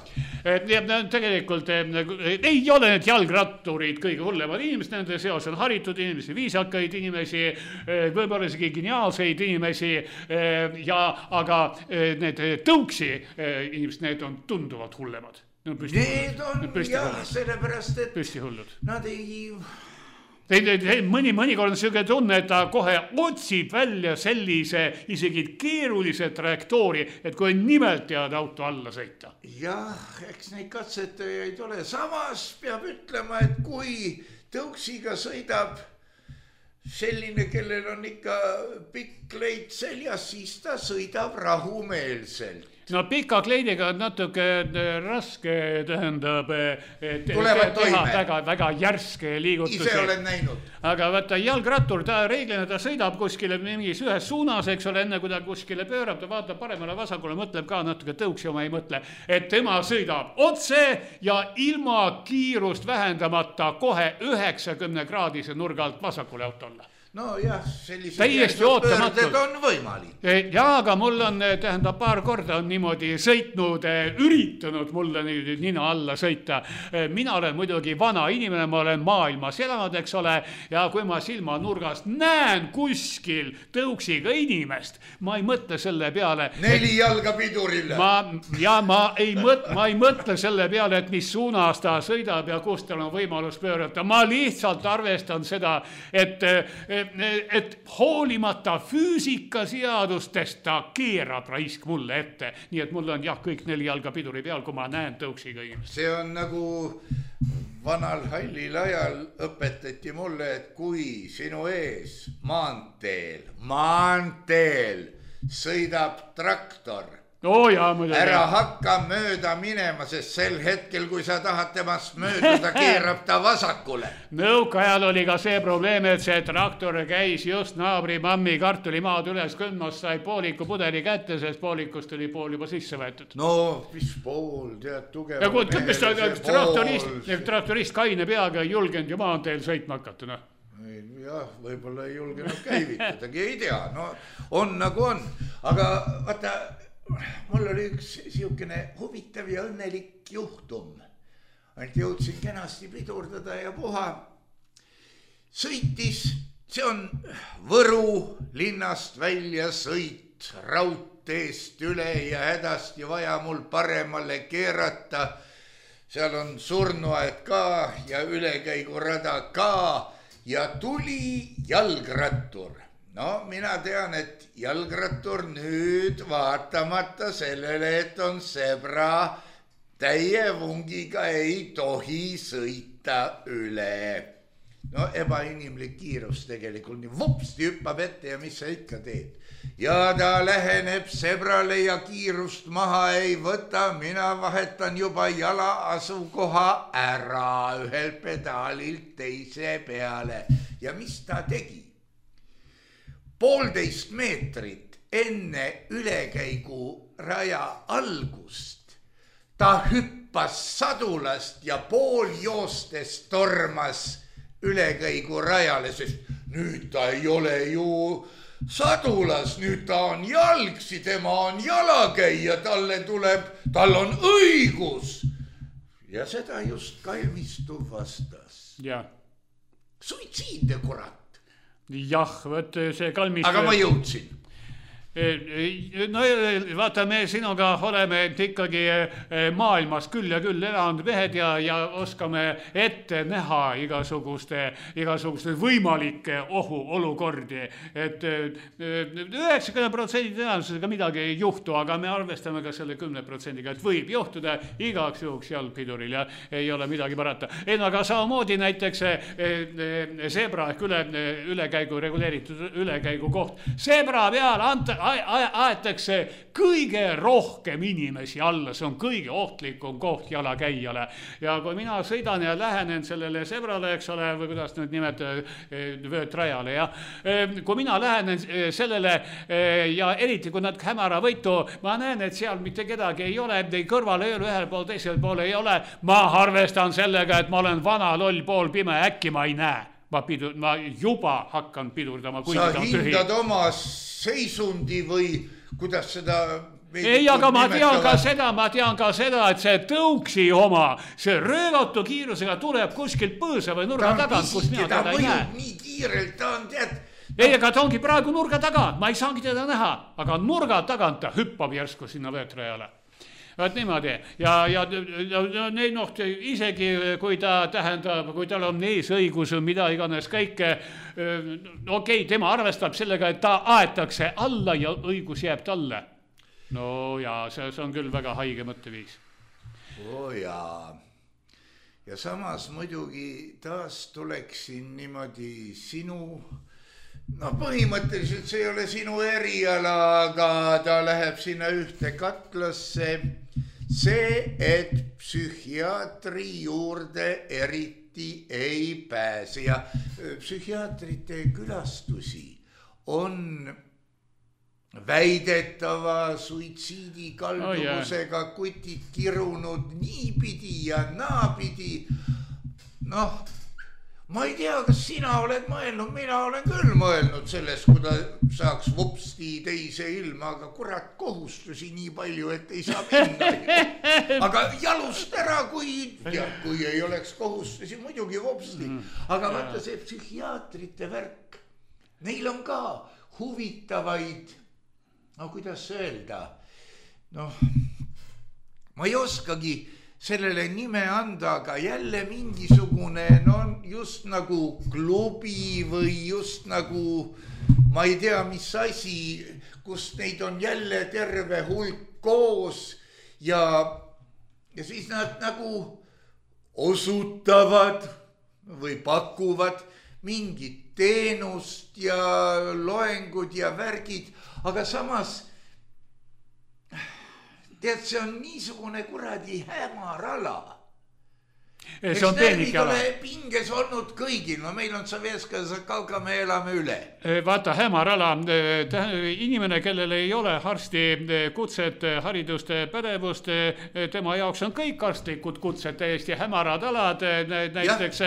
et nii, et tegelikult eh, ei ole need jalgratturid kõige hullemad inimesed, nende seas on haritud inimesi, viisakaid inimesi, eh, võib-olla isegi geniaalseid inimesi ja, aga need tõuksi inimesed, need on tunduvalt hullemad no,. Need on jah, sellepärast et. püstihullud. Nad ei mõni, mõnikord on sihuke tunne, et ta kohe otsib välja sellise isegi keerulise trajektoori, et kui nimelt tead auto alla sõita. jah, eks neid katsetajaid ole, samas peab ütlema, et kui tõuksiga sõidab selline, kellel on ikka pikk leit seljas, siis ta sõidab rahumeelselt no pika kleidiga on natuke äh, raske, tähendab, et Tulevad teha väga, väga järske liigutusi. ise olen näinud. aga vaata jalgrattur, ta reeglina ta sõidab kuskile mingis ühes suunas, eks ole, enne kui ta kuskile pöörab, ta vaatab paremale-vasakule, mõtleb ka natuke tõuksi oma ei mõtle. et tema sõidab otse ja ilma kiirust vähendamata kohe üheksakümne kraadise nurga alt vasakule autole nojah, sellised täiesti ootamatult on võimalik. jaa, aga mul on, eh, tähendab, paar korda on niimoodi sõitnud, eh, üritanud mulle nüüd nina alla sõita. Eh, mina olen muidugi vana inimene, ma olen maailmas elanud, eks ole, ja kui ma silmanurgast näen kuskil tõuksiga inimest, ma ei mõtle selle peale. neli jalga pidurile. ma, ja ma ei mõtle, ma ei mõtle selle peale, et mis suunas ta sõidab ja kust tal on võimalus pöörata, ma lihtsalt arvestan seda, et et hoolimata füüsikaseadustest ta keerab raisk mulle ette. nii et mul on jah, kõik neli jalga piduri peal, kui ma näen tõuksiga inimest. see on nagu vanal hallil ajal õpetati mulle, et kui sinu ees maanteel, maanteel sõidab traktor oo oh, jaa, muidugi. ära hakka mööda minema, sest sel hetkel, kui sa tahad temast mööduda, keerab ta vasakule. nõukaajal oli ka see probleem, et see traktor käis just naabri mammi kartulimaad üles kündmas, sai pooliku pudeli kätte, sest poolikust oli pool juba sisse võetud. no mis pool, tead, tugev. ja kuule, mis ta traktorist, traktorist kaine peaga ei julgenud ju maanteel sõitma hakata, noh jah, võib-olla ei julgenud käivitadagi, ei tea, no on nagu on aga vaata, mul oli üks siukene huvitav ja õnnelik juhtum. ainult jõudsin kenasti pidurdada ja puha. sõitis, see on Võru linnast välja sõit raudteest üle ja hädasti vaja mul paremale keerata seal on surnuaed ka ja ülekäigurada ka ja tuli jalgrattur. No mina tean, et jalgrattur nüüd vaatamata sellele, et on zebra, täie vungiga ei tohi sõita üle. no ebainimlik kiirus tegelikult, nii vupsti hüppab ette ja mis sa ikka teed ja ta läheneb sebrale ja kiirust maha ei võta, mina vahetan juba jala asukoha ära ühelt pedaalilt teise peale ja mis ta tegi? Poolteist meetrit enne ülekäiguraja algust ta hüppas sadulast ja pooljoostes tormas ülekäigurajale, sest nüüd ta ei ole ju sadulas, nüüd ta on jalgsi, tema on jalakäija, talle tuleb, tal on õigus. ja seda just Kalmistu vastas. suitsiidne kurat. Jah, vot see Kalmistu. aga ma jõudsin no vaata, me sinuga oleme ikkagi eh, maailmas küll ja küll elanud mehed ja, ja oskame ette näha igasuguste, igasuguste võimalikke ohuolukordi et. et üheksakümne protsendi tõenäosusega midagi ei juhtu, aga me arvestame ka selle kümne protsendiga, et võib juhtuda igaks juhuks jalgpiduril ja ei ole midagi parata. ei no aga samamoodi näiteks zebra ehk üle, ülekäigu reguleeritud ülekäigu koht, zebra peal anta aetakse kõige rohkem inimesi alla, see on kõige ohtlikum koht jalakäijale. ja kui mina sõidan ja lähenen sellele sebrale, eks ole, või kuidas nüüd nimetada, eh, vöötrajale, jah. Eh, kui mina lähenen eh, sellele ja eriti, kui natuke hämaravõitu, ma näen, et seal mitte kedagi ei ole, kõrval ei ole, ühel pool, teisel pool ei ole, ma arvestan sellega, et ma olen vana, loll, poolpime, äkki ma ei näe ma pidu-, ma juba hakkan pidurdama. sa hindad oma seisundi või kuidas seda ei, aga ma tean ka seda, ma tean ka seda, et see tõuksi oma, see röövatu kiirusega tuleb kuskilt põõsa või nurga tagant, kus mina teda ei näe. nii kiirelt ta on, tead. ei, aga ta ongi praegu nurga taga, ma ei saagi teda näha, aga nurga tagant ta hüppab järsku sinna vöötrajale vot niimoodi ja, ja, ja neid noh, isegi kui ta tähendab, kui tal on eesõigus või mida iganes kõike. okei okay,, tema arvestab sellega, et ta aetakse alla ja õigus jääb talle. no ja see, see on küll väga haige mõtteviis. oo oh jaa ja samas muidugi taas tuleksin niimoodi sinu noh, põhimõtteliselt see ei ole sinu eriala, aga ta läheb sinna ühte katlasse. See, et psühhiaatri juurde eriti ei pääse ja psühhiaatrite külastusi on väidetava suitsiidikalduvusega oh, yeah. kutid kirunud niipidi ja naapidi. noh ma ei tea, kas sina oled mõelnud, mina olen küll mõelnud sellest, kui ta saaks vupsti teise ilma, aga kurat, kohustusi nii palju, et ei saa minna. aga jalust ära, kui, kui ei oleks kohustusi, muidugi vupsti. Mhm. aga vaata see psühhiaatrite värk, neil on ka huvitavaid, no kuidas öelda, noh, ma ei oskagi sellele nime anda, aga jälle mingisugune no just nagu klubi või just nagu ma ei tea, mis asi, kus neid on jälle terve hulk koos ja, ja siis nad nagu osutavad või pakuvad mingit teenust ja loengud ja värgid, aga samas tead, see on niisugune kuradi hämar ala. eks see on närvid peenike ala ole pinges olnud kõigil, no meil on Savjeskas, aga me elame üle. vaata, hämar ala, inimene, kellel ei ole arsti kutset, haridust, pädevust, tema jaoks on kõik arstlikud kutsed täiesti hämarad alad, näiteks,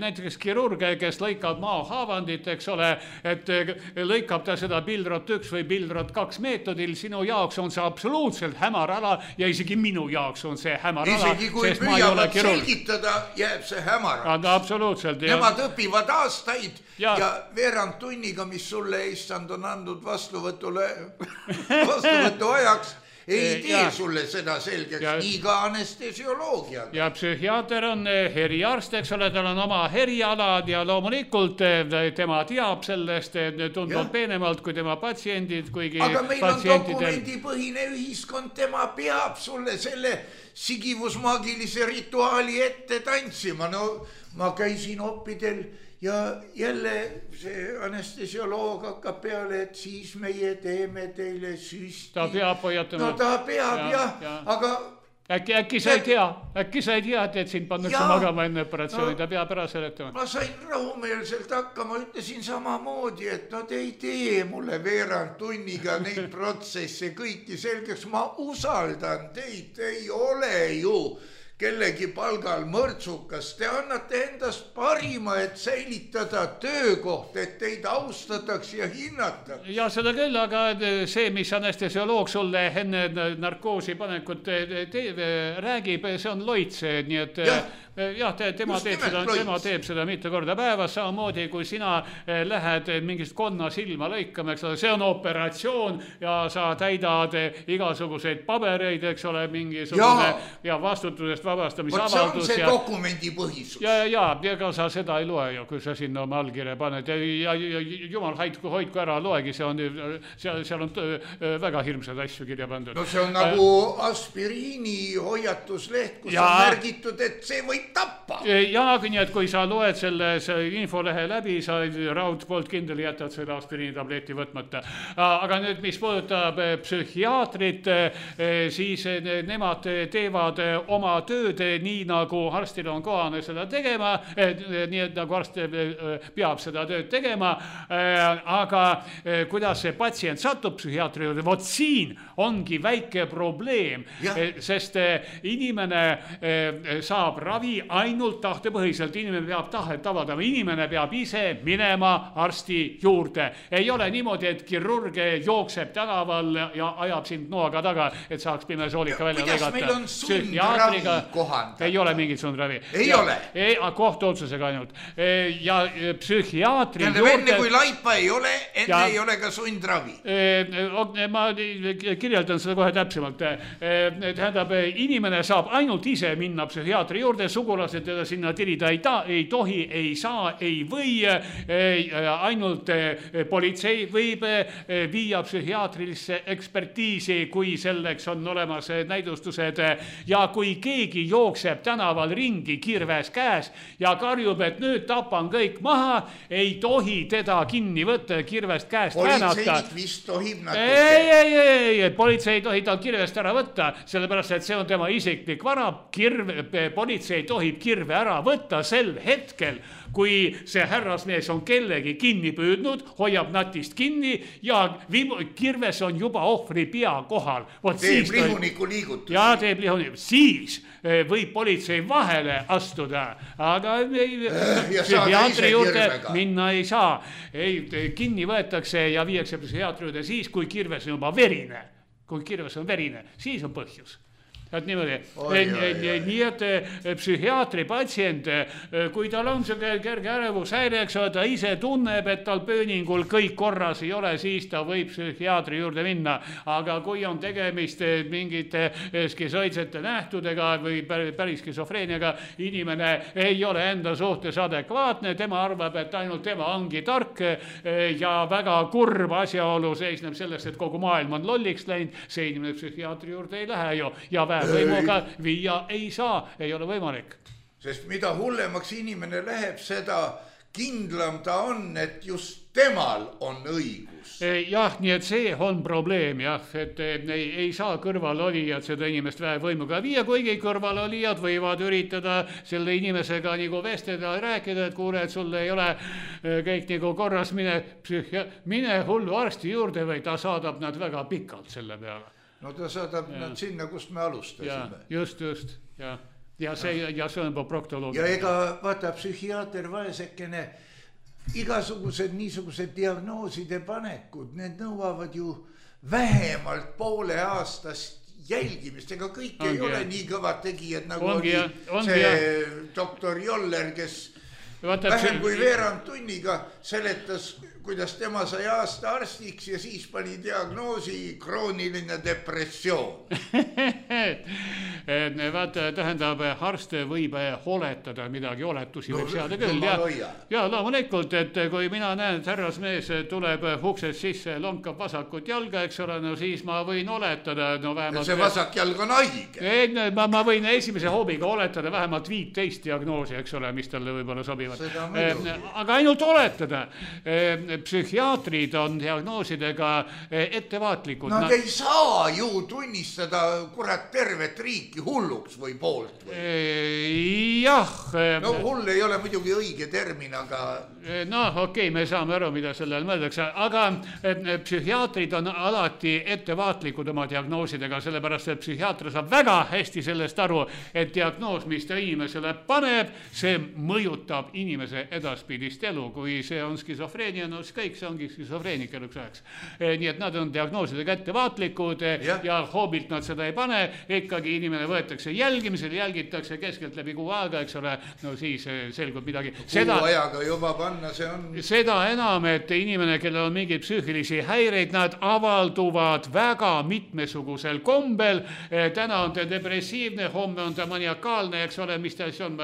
näiteks kirurg, kes lõikab maahaavandit, eks ole, et lõikab ta seda pildrot üks või pildrot kaks meetodil, sinu jaoks on see absoluutselt hämar ala ja isegi minu jaoks on see hämar ala, isegi kui sest ma ei ole kirurg. selgitada, jääb see hämaraks. absoluutselt, Nemad õpivad aastaid ja, Ja. ja veerand tunniga, mis sulle issand on andnud vastuvõtule, vastuvõtu ajaks, ei Eh, tee ja. sulle seda selgeks Ja., nii ka anestesioloogia. ja psühhiaater on eh, eriarst, eks ole, tal on oma erialad ja loomulikult eh, tema teab sellest tunduvalt peenemalt kui tema patsiendid, kuigi aga meil on patsientidel dokumendipõhine ühiskond, tema peab sulle selle sigivusmaagilise rituaali ette tantsima, no ma käisin oppidel ja jälle see anestesioloog hakkab peale, et siis meie teeme teile süsti. ta peab hoiatama no ta peab Ja, jah ja. ja., aga äkki, äkki sa ei tea, äkki sa ei tea, et, sind pannakse magama enne operatsiooni No. ta peab ära seletama. ma sain rahumeelselt hakkama, ütlesin samamoodi, et te ei tee mulle veerand tunniga neid protsesse kõiki selgeks, ma usaldan teid, te ei ole ju kellegi palgal mõrtsukas, te annate endast parima, et säilitada töökoht, et teid austataks ja hinnataks. ja seda küll, aga see, mis anestesioloog sulle enne narkoosi panekut te, te, räägib, see on loits, nii et Jah. jah, tema Just teeb nimelt seda, tema teeb seda mitu korda päevas, samamoodi kui sina eh, lähed mingist konna silma lõikama, eks ole, see on operatsioon ja sa täidad eh, igasuguseid pabereid, eks ole, mingisugune Jaa. ja vastutusest vabastamise vot see on avaldus see ja dokumendipõhisus. ja, ja, ja ega sa seda ei loe ju, kui sa sinna oma allkirja paned ja, ja, ja jumal hoidku, hoidku ära, loegi, see on, seal, seal on väga hirmsaid asju kirja pandud. no see on nagu aspiriini hoiatusleht, kus Jaa. on märgitud, et see võib tappa. ja nii, et kui sa loed selle, selle infolehe läbi, sa raudpoolt kindel jätad selle aspiriinitableti võtmata. aga nüüd, mis puudutab eh, psühhiaatrit, siis eh, nemad teevad eh, oma tööd eh, nii, nagu arstil on kohane seda tegema, nii et nagu arst eh, peab seda tööd tegema. aga eh, kuidas see patsient satub psühhiaatri juurde, vot siin ongi väike probleem. Eh, sest eh, inimene eh, saab ravi ainult tahtepõhiselt, inimene peab tahet avaldama, inimene peab ise minema arsti juurde. ei ole niimoodi, et kirurg jookseb tänaval ja ajab sind noaga taga, et saaks pimesoolika välja Kuidas lõigata. meil on sundravi kohandatud? ei ole mingit sundravi. Ei ole? ei, kohtuotsusega ainult. ja eh, psühhiaatri tähendab, enne juurde kui laipa ei ole, enne Ja. ei ole ka sundravi. Eh, ma kirjeldan seda kohe täpsemalt. tähendab, inimene saab ainult ise minna psühhiaatri juurde, sugulased teda sinna tirida ei ta-, ei tohi, ei saa, ei või. ainult eh, politsei võib eh, viia psühhiaatrilisse ekspertiisi, kui selleks on olemas näidustused. ja kui keegi jookseb tänaval ringi kirves käes ja karjub, et nüüd tapan kõik maha, ei tohi teda kinni võtta ja kirvest käest väänata vist tohib ei, natuke. ei, ei, ei, politsei ei tohi tal kirvest ära võtta, sellepärast et see on tema isiklik vara. kirv, politsei tohib kirve ära võtta sel hetkel, kui see härrasmees on kellegi kinni püüdnud, hoiab natist kinni ja viim- kirves on juba ohvri pea kohal. teeb lihuniku liigutusi. ja teeb lihuni, siis eh, võib politsei vahele astuda, aga ei, psühhiaatri juurde minna ei saa. ei, kinni võetakse ja viiakse psühhiaatri juurde siis, kui kirves on juba verine. kui kirves on verine, siis on põhjus et niimoodi, nii et eh, psühhiaatri patsient, kui tal on sihuke kerge ärevushäire, eks ole, ta ise tunneb, et tal pööningul kõik korras ei ole, siis ta võib psühhiaatri juurde minna. aga kui on tegemist eh, mingite eh, skisoidsete nähtudega või pär- päris skisofreeniaga, inimene ei ole enda suhtes adekvaatne, tema arvab, et ainult tema ongi tark eh, ja väga kurb asjaolu seisneb selles, et kogu maailm on lolliks läinud, see inimene psühhiaatri juurde ei lähe ju. Ja väevõimuga viia ei saa, ei ole võimalik sest mida hullemaks inimene läheb, seda kindlam ta on, et just temal on õigus. jah, nii et see on probleem jah, et ei, ei saa kõrvalolijad seda inimest väevõimuga viia, kuigi kõrvalolijad võivad üritada selle inimesega nagu vestelda ja rääkida, et kuule, et sul ei ole eh, kõik nagu korras, mine psühhi-, mine hulluarsti juurde või ta saadab nad väga pikalt selle peale. No ta saadab nad sinna, kust me ja alustasime. just, just ja, ja see ja see on juba ja proktoloogia. ega vaata, psühhiaater vaesekene, igasugused niisugused diagnooside panekud, need nõuavad ju vähemalt pooleaastast jälgimist, ega kõik ei Ongi, ole jah. nii kõvad tegijad, nagu Ongi, oli jah, ongi, see doktor Joller, kes vaata, vähem kui veerand tunniga seletas, kuidas tema sai aasta arstiks ja siis pani diagnoosi krooniline depressioon. vaata, tähendab, arst võib oletada midagi, oletusi No võib seada küll ja ja loomulikult, et kui mina näen, et härrasmees tuleb uksest sisse, lonkab vasakut jalga, eks ole, no siis ma võin oletada, no vähemalt. see vasak jalg on haige. ei, ma, ma võin esimese hoobiga oletada vähemalt viiteist diagnoosi, eks ole, mis talle võib-olla sobivad aga ainult oletada. Psühhiaatrid on diagnoosidega eh, ettevaatlikud. Nad ei saa ju tunnistada kurat tervet riiki hulluks või poolt või. Eh, jah. no hull ei ole muidugi õige termin, aga noh, okei okay,, me saame aru, mida selle all mõeldakse, aga eh, psühhiaatrid on alati ettevaatlikud oma diagnoosidega, sellepärast et psühhiaater saab väga hästi sellest aru, et diagnoos, mis ta inimesele paneb, see mõjutab inimese edaspidist elu, kui see on skisofreenia, no siis kõik, see ongi skisofreenik eluks ajaks. nii et nad on diagnoosidega ettevaatlikud eh, Jah. ja hoobilt nad seda ei pane, ikkagi inimene võetakse jälgimisele, jälgitakse keskeltläbi kuu aega, eks ole, no siis eh, selgub midagi. kuu ajaga juba panna, see on seda enam, et inimene, kellel on mingeid psüühilisi häireid, nad avalduvad väga mitmesugusel kombel. täna on ta depressiivne, homme on ta maniakaalne, eks ole, mis ta siis on,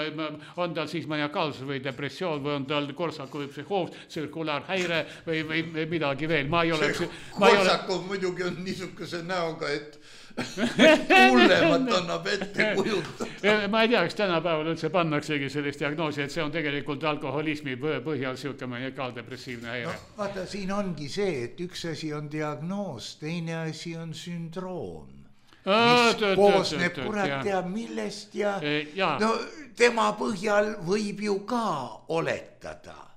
on tal siis maniakaalsus või depressioon või on tal korsaku või psühhoos, tsirkulaarhäire või, või midagi veel, ma ei ole. Korsakov muidugi on niisuguse näoga, et hullemat annab ette kujutada. ma ei tea, kas tänapäeval üldse pannaksegi sellist diagnoosi, et see on tegelikult alkoholismi põ- põhjal sihuke maniakaaldepressiivne häire no vaata, siin ongi see, et üks asi on diagnoos, teine asi on sündroom. mis koosneb kurat teab millest ja jaa. no tema põhjal võib ju ka oletada.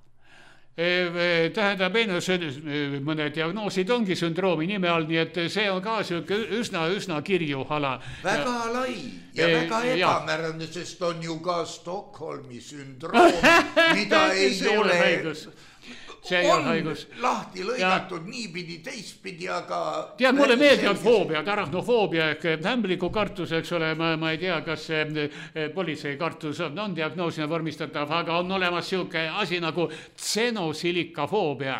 tähendab, ei no see, mõned diagnoosid ongi sündroomi nime all, nii et see on ka sihuke üsna, üsna kirju ala. väga lai ja Eh, väga ebamäärane, sest on ju ka Stockholmi sündroom, mida ei ole see ei on haigus lahti lõigatud niipidi, teistpidi, aga. tead, mulle meeldivad. foobiad, arahnofoobia ehk hämbliku kartus, eks ole, ma, ma ei tea, kas see eh, politseikartus on, on diagnoosina vormistatav, aga on olemas sihuke asi nagu tsenosilikafoobia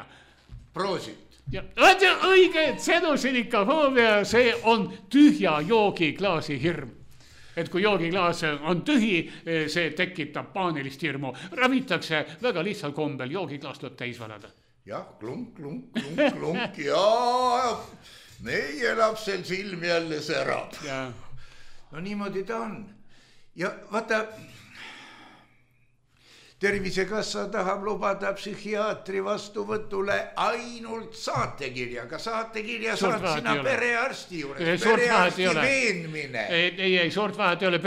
proosid. ja ja õige, tsenosilikafoobia, see on tühja joogiklaasi hirm et kui joogiklaas on tühi, see tekitab paanilist hirmu, ravitakse väga lihtsal kombel, joogiklaas tuleb täis valada jah, klunk, klunk, klunk, klunk ja meie lapsel silm jälle särab. ja no niimoodi ta on ja vaata. Tervisekassa tahab lubada psühhiaatri vastuvõtule ainult saatekirjaga, saatekirja Suurt saad sina perearsti juures, perearsti veenmine. ei, ei, ei suurt vahet ei ole,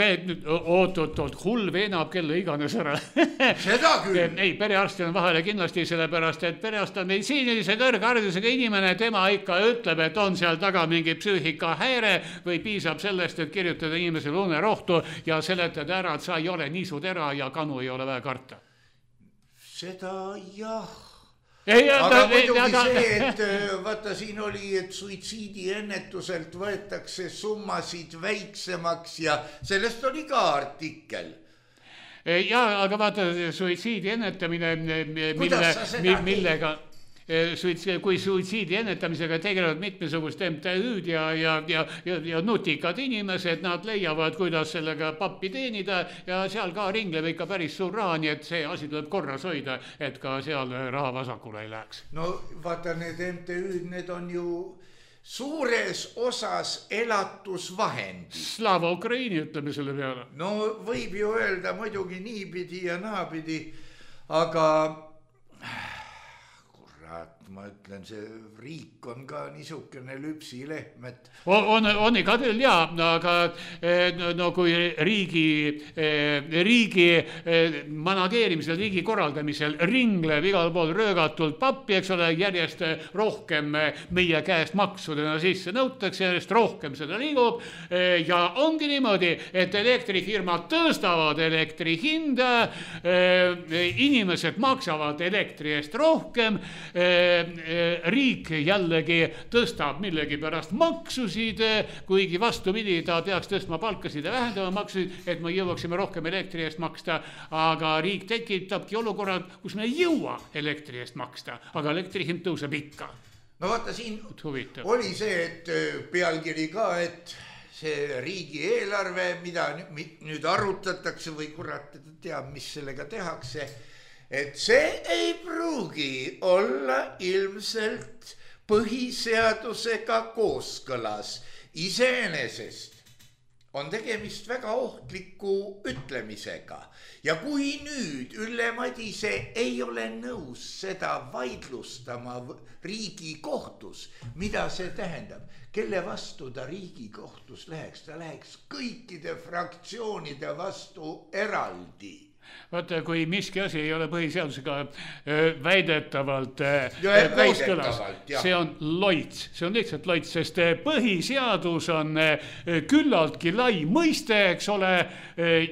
oot-oot-oot, hull veenab kelle iganes ära. seda küll, ei, perearst on vahele kindlasti sellepärast, et perearst on meditsiinilise kõrgharidusega inimene, tema ikka ütleb, et on seal taga mingi psüühikahäire või piisab sellest, et kirjutada inimesele unerohtu ja seletada ära, et sa ei ole niisutera ja kanu ei ole vaja karta. Seda jah ei, aga muidugi aga see, et öö, vaata, siin oli, et suitsiidiennetuselt võetakse summasid väiksemaks ja sellest oli ka artikkel. ja, aga vaata, suitsiidi ennetamine, mille millega suitsi-, kui suitsiidi ennetamisega tegelevad mitmesugused MTÜ-d ja, ja, ja, ja, ja nutikad inimesed, nad leiavad, kuidas sellega pappi teenida ja seal ka ringleb ikka päris suur raha, nii et see asi tuleb korras hoida, et ka seal raha vasakule ei läheks. no vaata, need MTÜ-d, need on ju suures osas elatusvahendid. Slava Ukraini, ütleme selle peale. no võib ju öelda muidugi niipidi ja naapidi, aga ma ütlen, see riik on ka niisugune lüpsilehm, et on, on ikka küll ja, aga no, no kui riigi, riigi eh, manageerimisel, riigi korraldamisel ringleb igal pool röögatult pappi, eks ole, järjest rohkem eh, meie käest maksudena sisse nõutakse, järjest rohkem seda liigub ja ongi niimoodi, et elektrifirmad tõstavad elektri hinda, inimesed maksavad elektri eest rohkem, riik jällegi tõstab millegipärast maksusid, kuigi vastupidi, ta peaks tõstma palkasid ja vähendama maksusid, et me jõuaksime rohkem elektri eest maksta, aga riik tekitabki olukorrad, kus me ei jõua elektri eest maksta, aga elektri hind tõuseb ikka. no vaata, siin huvitav. oli see, et pealkiri ka, et see riigieelarve, mida nü- mi- nüüd arutatakse või kurat teab, mis sellega tehakse. Et see ei pruugi olla ilmselt põhiseadusega kooskõlas. iseenesest on tegemist väga ohtliku ütlemisega. Ja kui nüüd Ülle Madise ei ole nõus seda vaidlustama riigikohtus, mida see tähendab, kelle vastu ta riigikohtus läheks, ta läheks kõikide fraktsioonide vastu eraldi vaata, kui miski asi ei ole põhiseadusega väidetavalt kooskõlas see on loits, see on lihtsalt loits, sest põhiseadus on küllaltki lai mõiste, eks ole,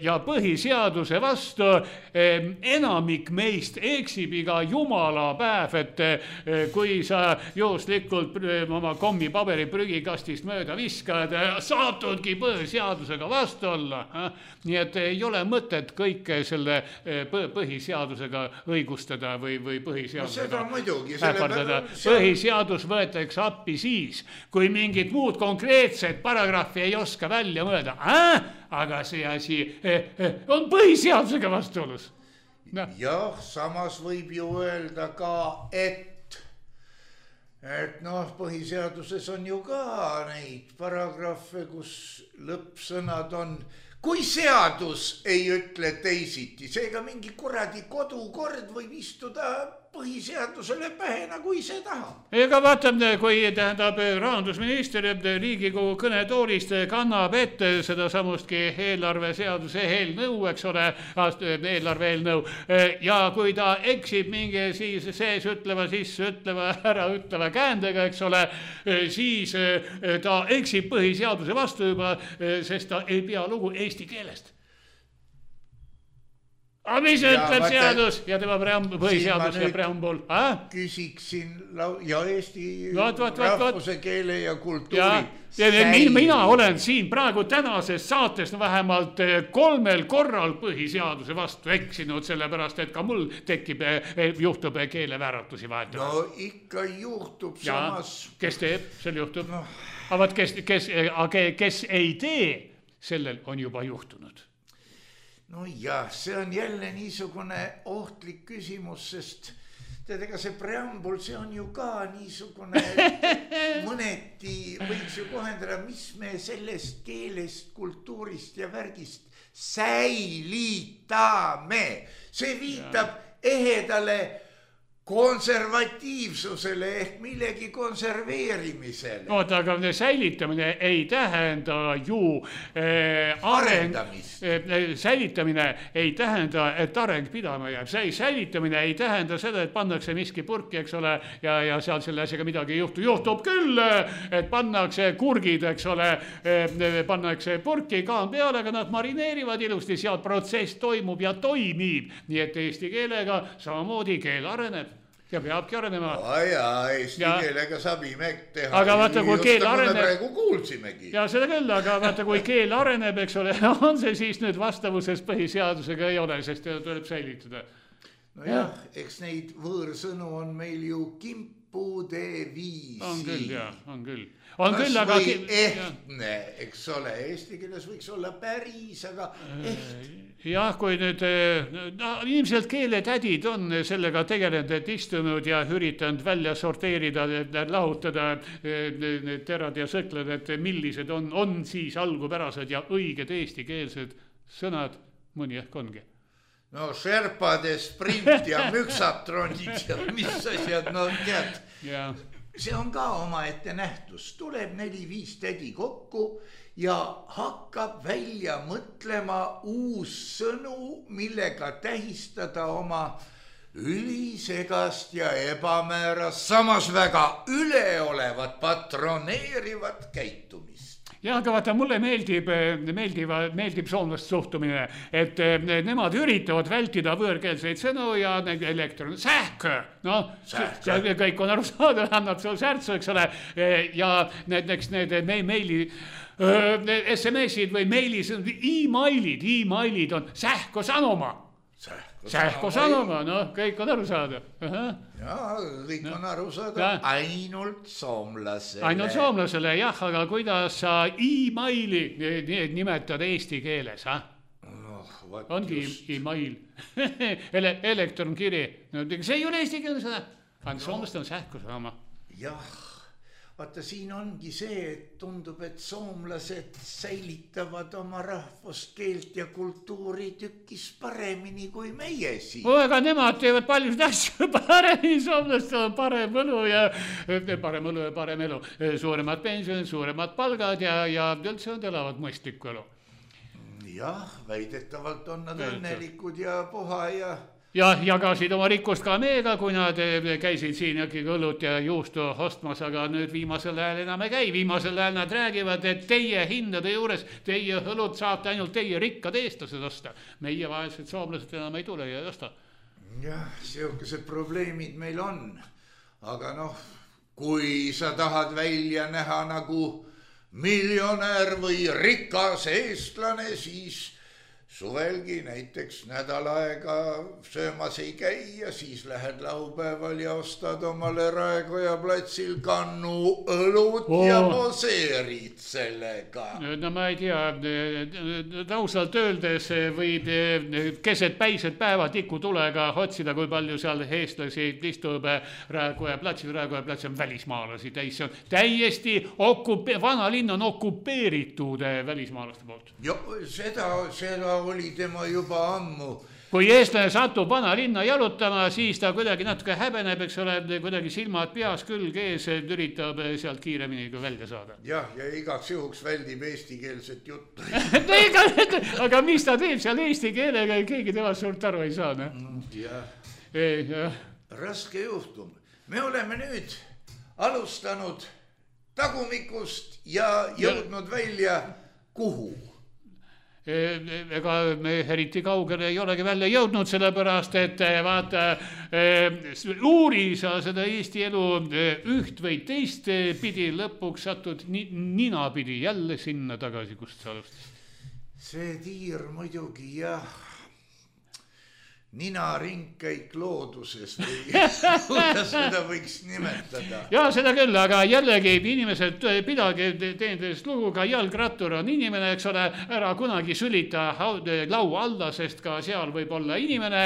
ja põhiseaduse vastu enamik meist eksib iga jumala päev, et kui sa juhuslikult oma kommipaberi prügikastist mööda viskad, satudki põhiseadusega vastu olla. nii et ei ole mõtet kõike selle eh, põ- põhiseadusega õigustada või, või no põhiseadusega muidugi, ähvardada. põhiseadus võetakse appi siis, kui mingit muud konkreetset paragrahvi ei oska välja mõelda äh?. aga see asi eh, eh, on põhiseadusega vastuolus. noh, jah, samas võib ju öelda ka, et, et noh, põhiseaduses on ju ka neid paragrahve, kus lõppsõnad on, kui seadus ei ütle teisiti, seega mingi kuradi kodukord võib istuda põhiseadusele pähe nagu ise tahab. ega vaata, kui tähendab rahandusminister Riigikogu kõnetoolist kannab ette sedasamustki eelarveseaduse eelnõu, eks ole, eelarve eelnõu ja kui ta eksib mingi siis seesütleva, sisseütleva, äraütleva käändega, eks ole, siis ta eksib põhiseaduse vastu juba, sest ta ei pea lugu eesti keelest. Aga mis Ja ütleb vaata- seadus ja tema preambul, põhiseadus ja preambul, ah? küsiksin lau- ja Eesti Vaat, vaat, vaat, rahvuse, keele ja ja, kultuuri ja mina, mina olen siin praegu tänases saates vähemalt eh, kolmel korral põhiseaduse vastu eksinud, sellepärast et ka mul tekib, juhtub eh, keelevääratusi vahetevahel no ikka juhtub ja samas, kes teeb, sel juhtub Noh.. aga vot kes, kes, aga kes ei tee, sellel on juba juhtunud. nojah, see on jälle niisugune ohtlik küsimus, sest tead, ega see preambul, see on ju ka niisugune, mõneti võiks ju kohendada, mis me sellest keelest, kultuurist ja värgist säilitame. see viitab ehedale konservatiivsusele ehk millegi konserveerimisele. oota, aga säilitamine ei tähenda ju äh, areng Arendamist., säilitamine ei tähenda, et areng pidama jääb, see säilitamine ei tähenda seda, et pannakse miski purki, eks ole, ja, ja seal selle asjaga midagi ei juhtu, juhtub küll, et pannakse kurgid, eks ole, pannakse purki kaan peale, aga nad marineerivad ilusti, seal protsess toimub ja toimib, nii et eesti keelega samamoodi keel areneb ja peabki arenema jaa, eesti Ja- keelega saab imet teha. Aga vaata, kui keel areneb- praegu kuulsimegi. ja seda küll, aga vaata, kui keel areneb, eks ole, on see siis nüüd vastavuses põhiseadusega, ei ole, sest teda tuleb säilitada. nojah, eks neid võõrsõnu on meil ju kimpude viisi. on küll ja, on küll, on küll, aga. ehtne, eks ole, eesti keeles võiks olla päris, aga ehtne. jah, kui nüüd, no ilmselt keeletädid on sellega tegelenud, et istunud ja üritanud välja sorteerida, lahutada need terad ja sõklad, et millised on, on siis algupärased ja õiged eestikeelsed sõnad, mõni ehk ongi no Sherpade sprint ja müksatronid ja mis asjad, no tead see on ka omaette nähtus, tuleb neli-viis tädi kokku ja hakkab välja mõtlema uussõnu, millega tähistada oma ülisegast ja ebamäärast, samas väga üleolevat patroneerivat käitumist. jah, aga vaata, mulle meeldib, meeldiva, meeldib soomlaste suhtumine, et eh, nemad üritavad vältida võõrkeelseid sõnu ja elektron, sähkö, noh, kõik on arusaadav, annab sulle särtsu, eks ole, ja näiteks need me- meili, SMS-id või meilis, emailid, emailid on sähkö sanoma, sähkö sanoma, noh, kõik on arusaadav. ja kõik on aru saada Jah. ainult soomlasele. ainult soomlasele jah, aga kuidas sa emaili ni- nimetad eesti keeles, ah? noh, ongi email Ele,, elektronkiri, no see ei ole eesti keele sõna, aga soomlastel on sähkusõna. jah, vaata siin ongi see, et tundub, et soomlased säilitavad oma rahvust, keelt ja kultuuri tükis paremini kui meie siin. aga nemad teevad paljusid asju paremini, soomlastel on parem õlu ja, parem õlu ja parem elu, suuremad pensionid, suuremad palgad ja, ja üldse nad elavad mõistlikku elu. Jah, väidetavalt on nad õnnelikud ja puha ja ja jagasid oma rikkust ka meiega, kui nad eh, käisid siin ikkagi õlut ja juustu ostmas, aga nüüd viimasel ajal enam ei käi, viimasel ajal nad räägivad, et teie hindade juures teie õlut saate ainult teie rikkad eestlased osta. meie vaesed soomlased enam ei tule ja ei osta. jah, sihukesed probleemid meil on. aga noh, kui sa tahad välja näha nagu miljonär või rikas eestlane, siis suvelgi näiteks nädal aega söömas ei käi ja siis lähed laupäeval ja ostad omale Raekoja platsil kannu õlut oh. ja poseerid sellega. no ma ei tea, ausalt öeldes võib eh, keset päiset päeva tikutulega otsida, kui palju seal eestlasi istub Raekoja platsil, Raekoja plats on välismaalasi täis, see on täiesti okupe-, vanalinn on okupeeritud eh, välismaalaste poolt. seda, seda oli tema juba ammu kui eestlane satub vanalinna jalutama, siis ta kuidagi natuke häbeneb, eks ole, kuidagi silmad peas, külg ees, üritab sealt kiiremini välja saada. jah, ja igaks juhuks väldib eestikeelset juttu. aga mis ta teeb seal eesti keelega, keegi temast suurt aru ei saa, noh. jah, raske juhtum. me oleme nüüd alustanud tagumikust ja jõudnud välja kuhu? Ega me eriti kaugele ei olegi välja jõudnud, sellepärast et eh, vaata, uuri sa seda Eesti elu eh, üht või teist eh, pidi, lõpuks satud ni, ninapidi jälle sinna tagasi, kust sa alustasid. see tiir muidugi jah, ninaringkäik loodusest või kuidas seda võiks nimetada. ja seda küll, aga jällegi inimesed, pidage te- teineteisest lugu, ka jalgrattur on inimene, eks ole, ära kunagi sülita laua alla, sest ka seal võib olla inimene.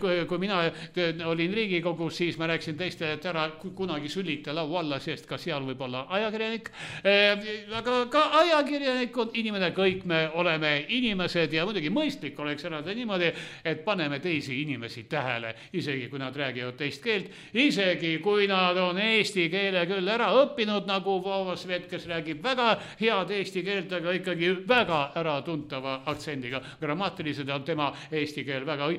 kui, kui mina te- olin Riigikogus, siis ma rääkisin teistele, et ära ku- kunagi sülita laua alla, sest ka seal võib olla ajakirjanik. aga ka ajakirjanik on inimene, kõik me oleme inimesed ja muidugi mõistlik oleks elada niimoodi, et paneme teisi inimesi tähele, isegi kui nad räägivad teist keelt, isegi kui nad on eesti keele küll ära õppinud, nagu Vova Svet, kes räägib väga head eesti keelt, aga ikkagi väga äratuntava aktsendiga. grammatiliselt on tema eesti keel väga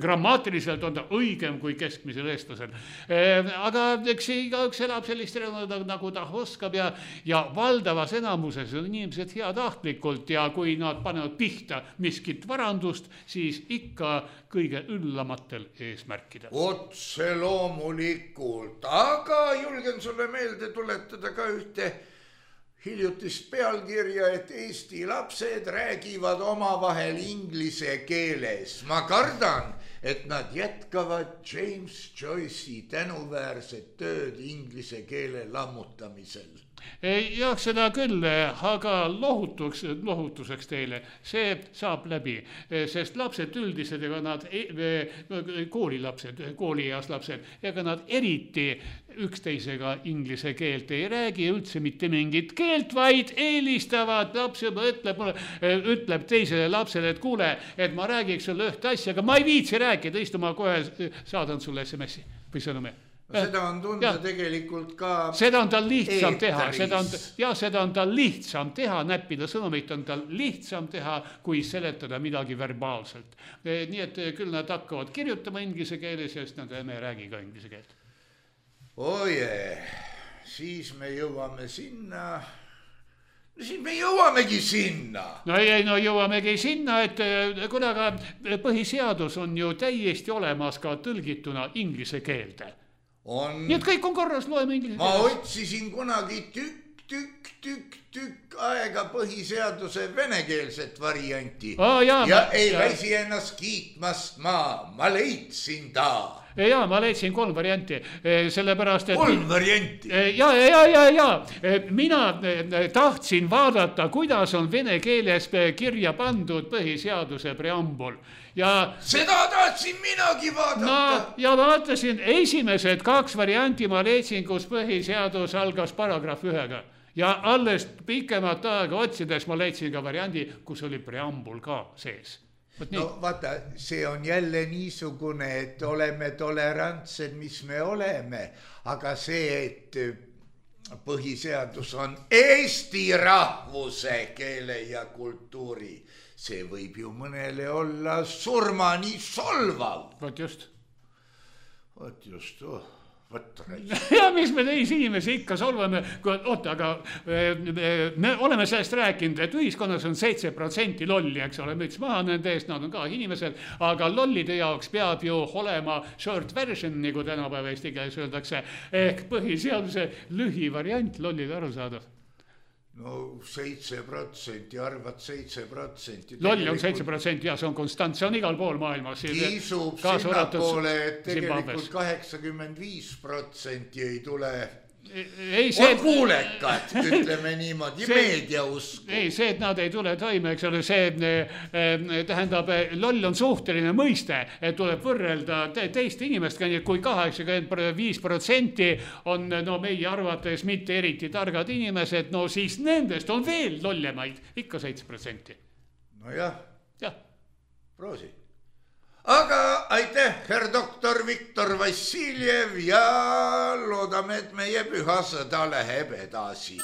grammatiliselt on ta õigem kui keskmisel eestlasel. aga eks igaüks elab sellist elu nagu, nagu ta oskab ja, ja valdavas enamuses on inimesed heatahtlikult ja kui nad panevad pihta miskit varandust, siis ikka kõige üllamatel eesmärkidel. otse loomulikult, aga julgen sulle meelde tuletada ka ühte hiljutist pealkirja, et Eesti lapsed räägivad omavahel inglise keeles. ma kardan, et nad jätkavad James Joyce'i tänuväärset tööd inglise keele lammutamisel. jah, seda küll, aga lohutuks, lohutuseks teile, see saab läbi, sest lapsed üldiselt, ega nad, koolilapsed, koolieas lapsed, ega nad eriti üksteisega inglise keelt ei räägi üldse mitte mingit keelt, vaid eelistavad, laps juba ütleb mulle, ütleb teisele lapsele, et kuule, et ma räägiks sulle ühte asja, aga ma ei viitsi rääkida, istu, ma kohe saadan sulle SMS-i või sõnumi no seda on tunda ja. tegelikult ka. seda on tal lihtsam teha, seda on, ja seda on tal lihtsam teha, näppida sõnumit on tal lihtsam teha, kui seletada midagi verbaalselt. nii et küll nad hakkavad kirjutama inglise keeles ja siis nad enam ei räägi ka inglise keelt ojee, siis me jõuame sinna no siis me jõuamegi sinna. no ei, no jõuamegi sinna, et eh, kuule, aga põhiseadus on ju täiesti olemas ka tõlgituna inglise keelde. Nii et kõik on korras, loeme inglise keeles. ma otsisin kunagi tükk, tükk, tükk, tükk aega põhiseaduse venekeelset varianti oh,. ja, ja ma, ei ja. väsi ennast kiitmast ma, ma leidsin ta ja ma leidsin kolm varianti, e, sellepärast et. kolm varianti? E, ja, ja, ja, ja e, mina tahtsin vaadata, kuidas on vene keeles kirja pandud põhiseaduse preambul ja. seda tahtsin minagi vaadata. no ja vaatasin esimesed kaks varianti ma leidsin, kus põhiseadus algas paragrahv ühega ja alles pikemat aega otsides ma leidsin ka variandi, kus oli preambul ka sees no vaata, see on jälle niisugune, et oleme tolerantsed, mis me oleme, aga see, et põhiseadus on eesti rahvuse, keele ja kultuuri, see võib ju mõnele olla surmani solvav. vot just. vot just oh vot ja miks me teisi inimesi ikka solvame, kui oota, aga eh, me oleme sellest rääkinud, et ühiskonnas on seitse protsenti lolli, eks ole, müts maha nende eest, nad on ka inimesed, aga lollide jaoks peab ju olema short version, nagu tänapäeva eesti keeles öeldakse, ehk põhiseaduse lühivariant lollile arusaadav no seitse protsenti, arvad seitse protsenti. loll on seitse protsenti ja see on konstant, see on igal pool maailmas. kisub sinnapoole, et tegelikult kaheksakümmend viis protsenti ei tule ei, see. on kuulekad, ütleme niimoodi, meediausku. ei, see, et nad ei tule toime, eks ole, see äh, tähendab, loll on suhteline mõiste, et tuleb võrrelda te, teiste inimestega, nii et kui kaheksakümmend viis protsenti on no meie arvates mitte eriti targad inimesed, no siis nendest on veel lollemaid ikka seitse protsenti. nojah. jah. proosi aga aitäh, härra doktor Viktor Vassiljev ja loodame, et meie püha sõda läheb edasi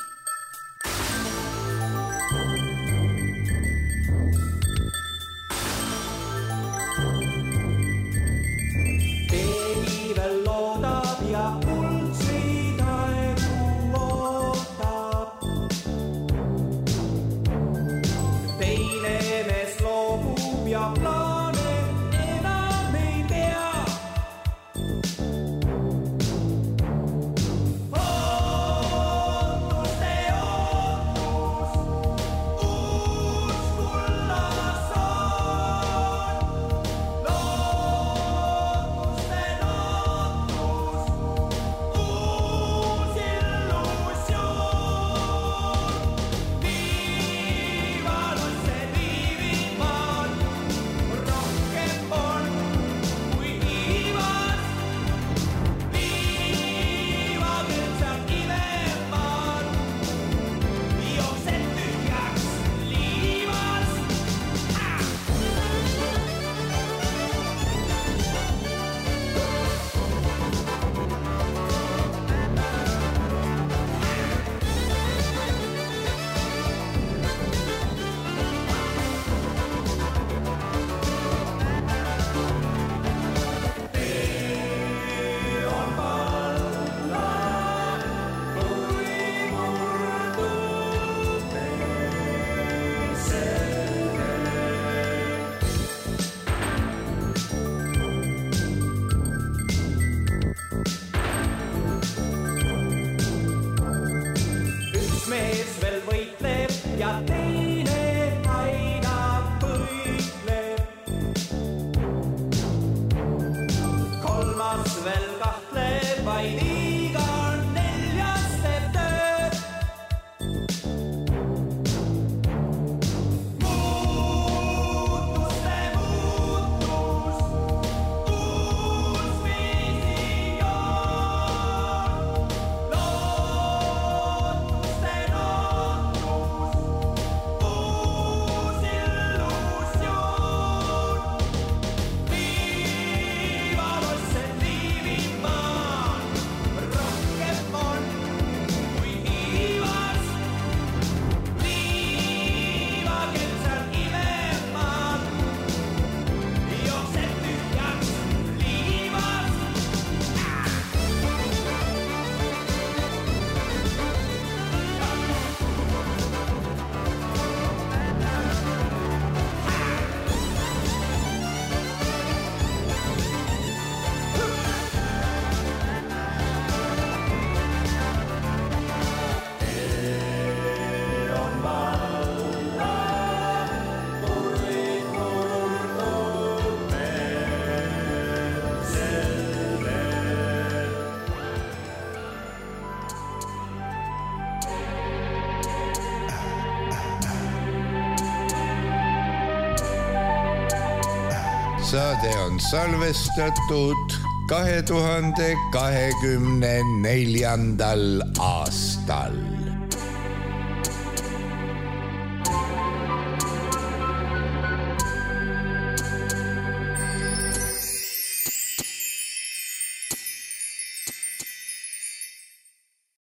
on salvestatud kahe tuhande kahekümne neljandal aastal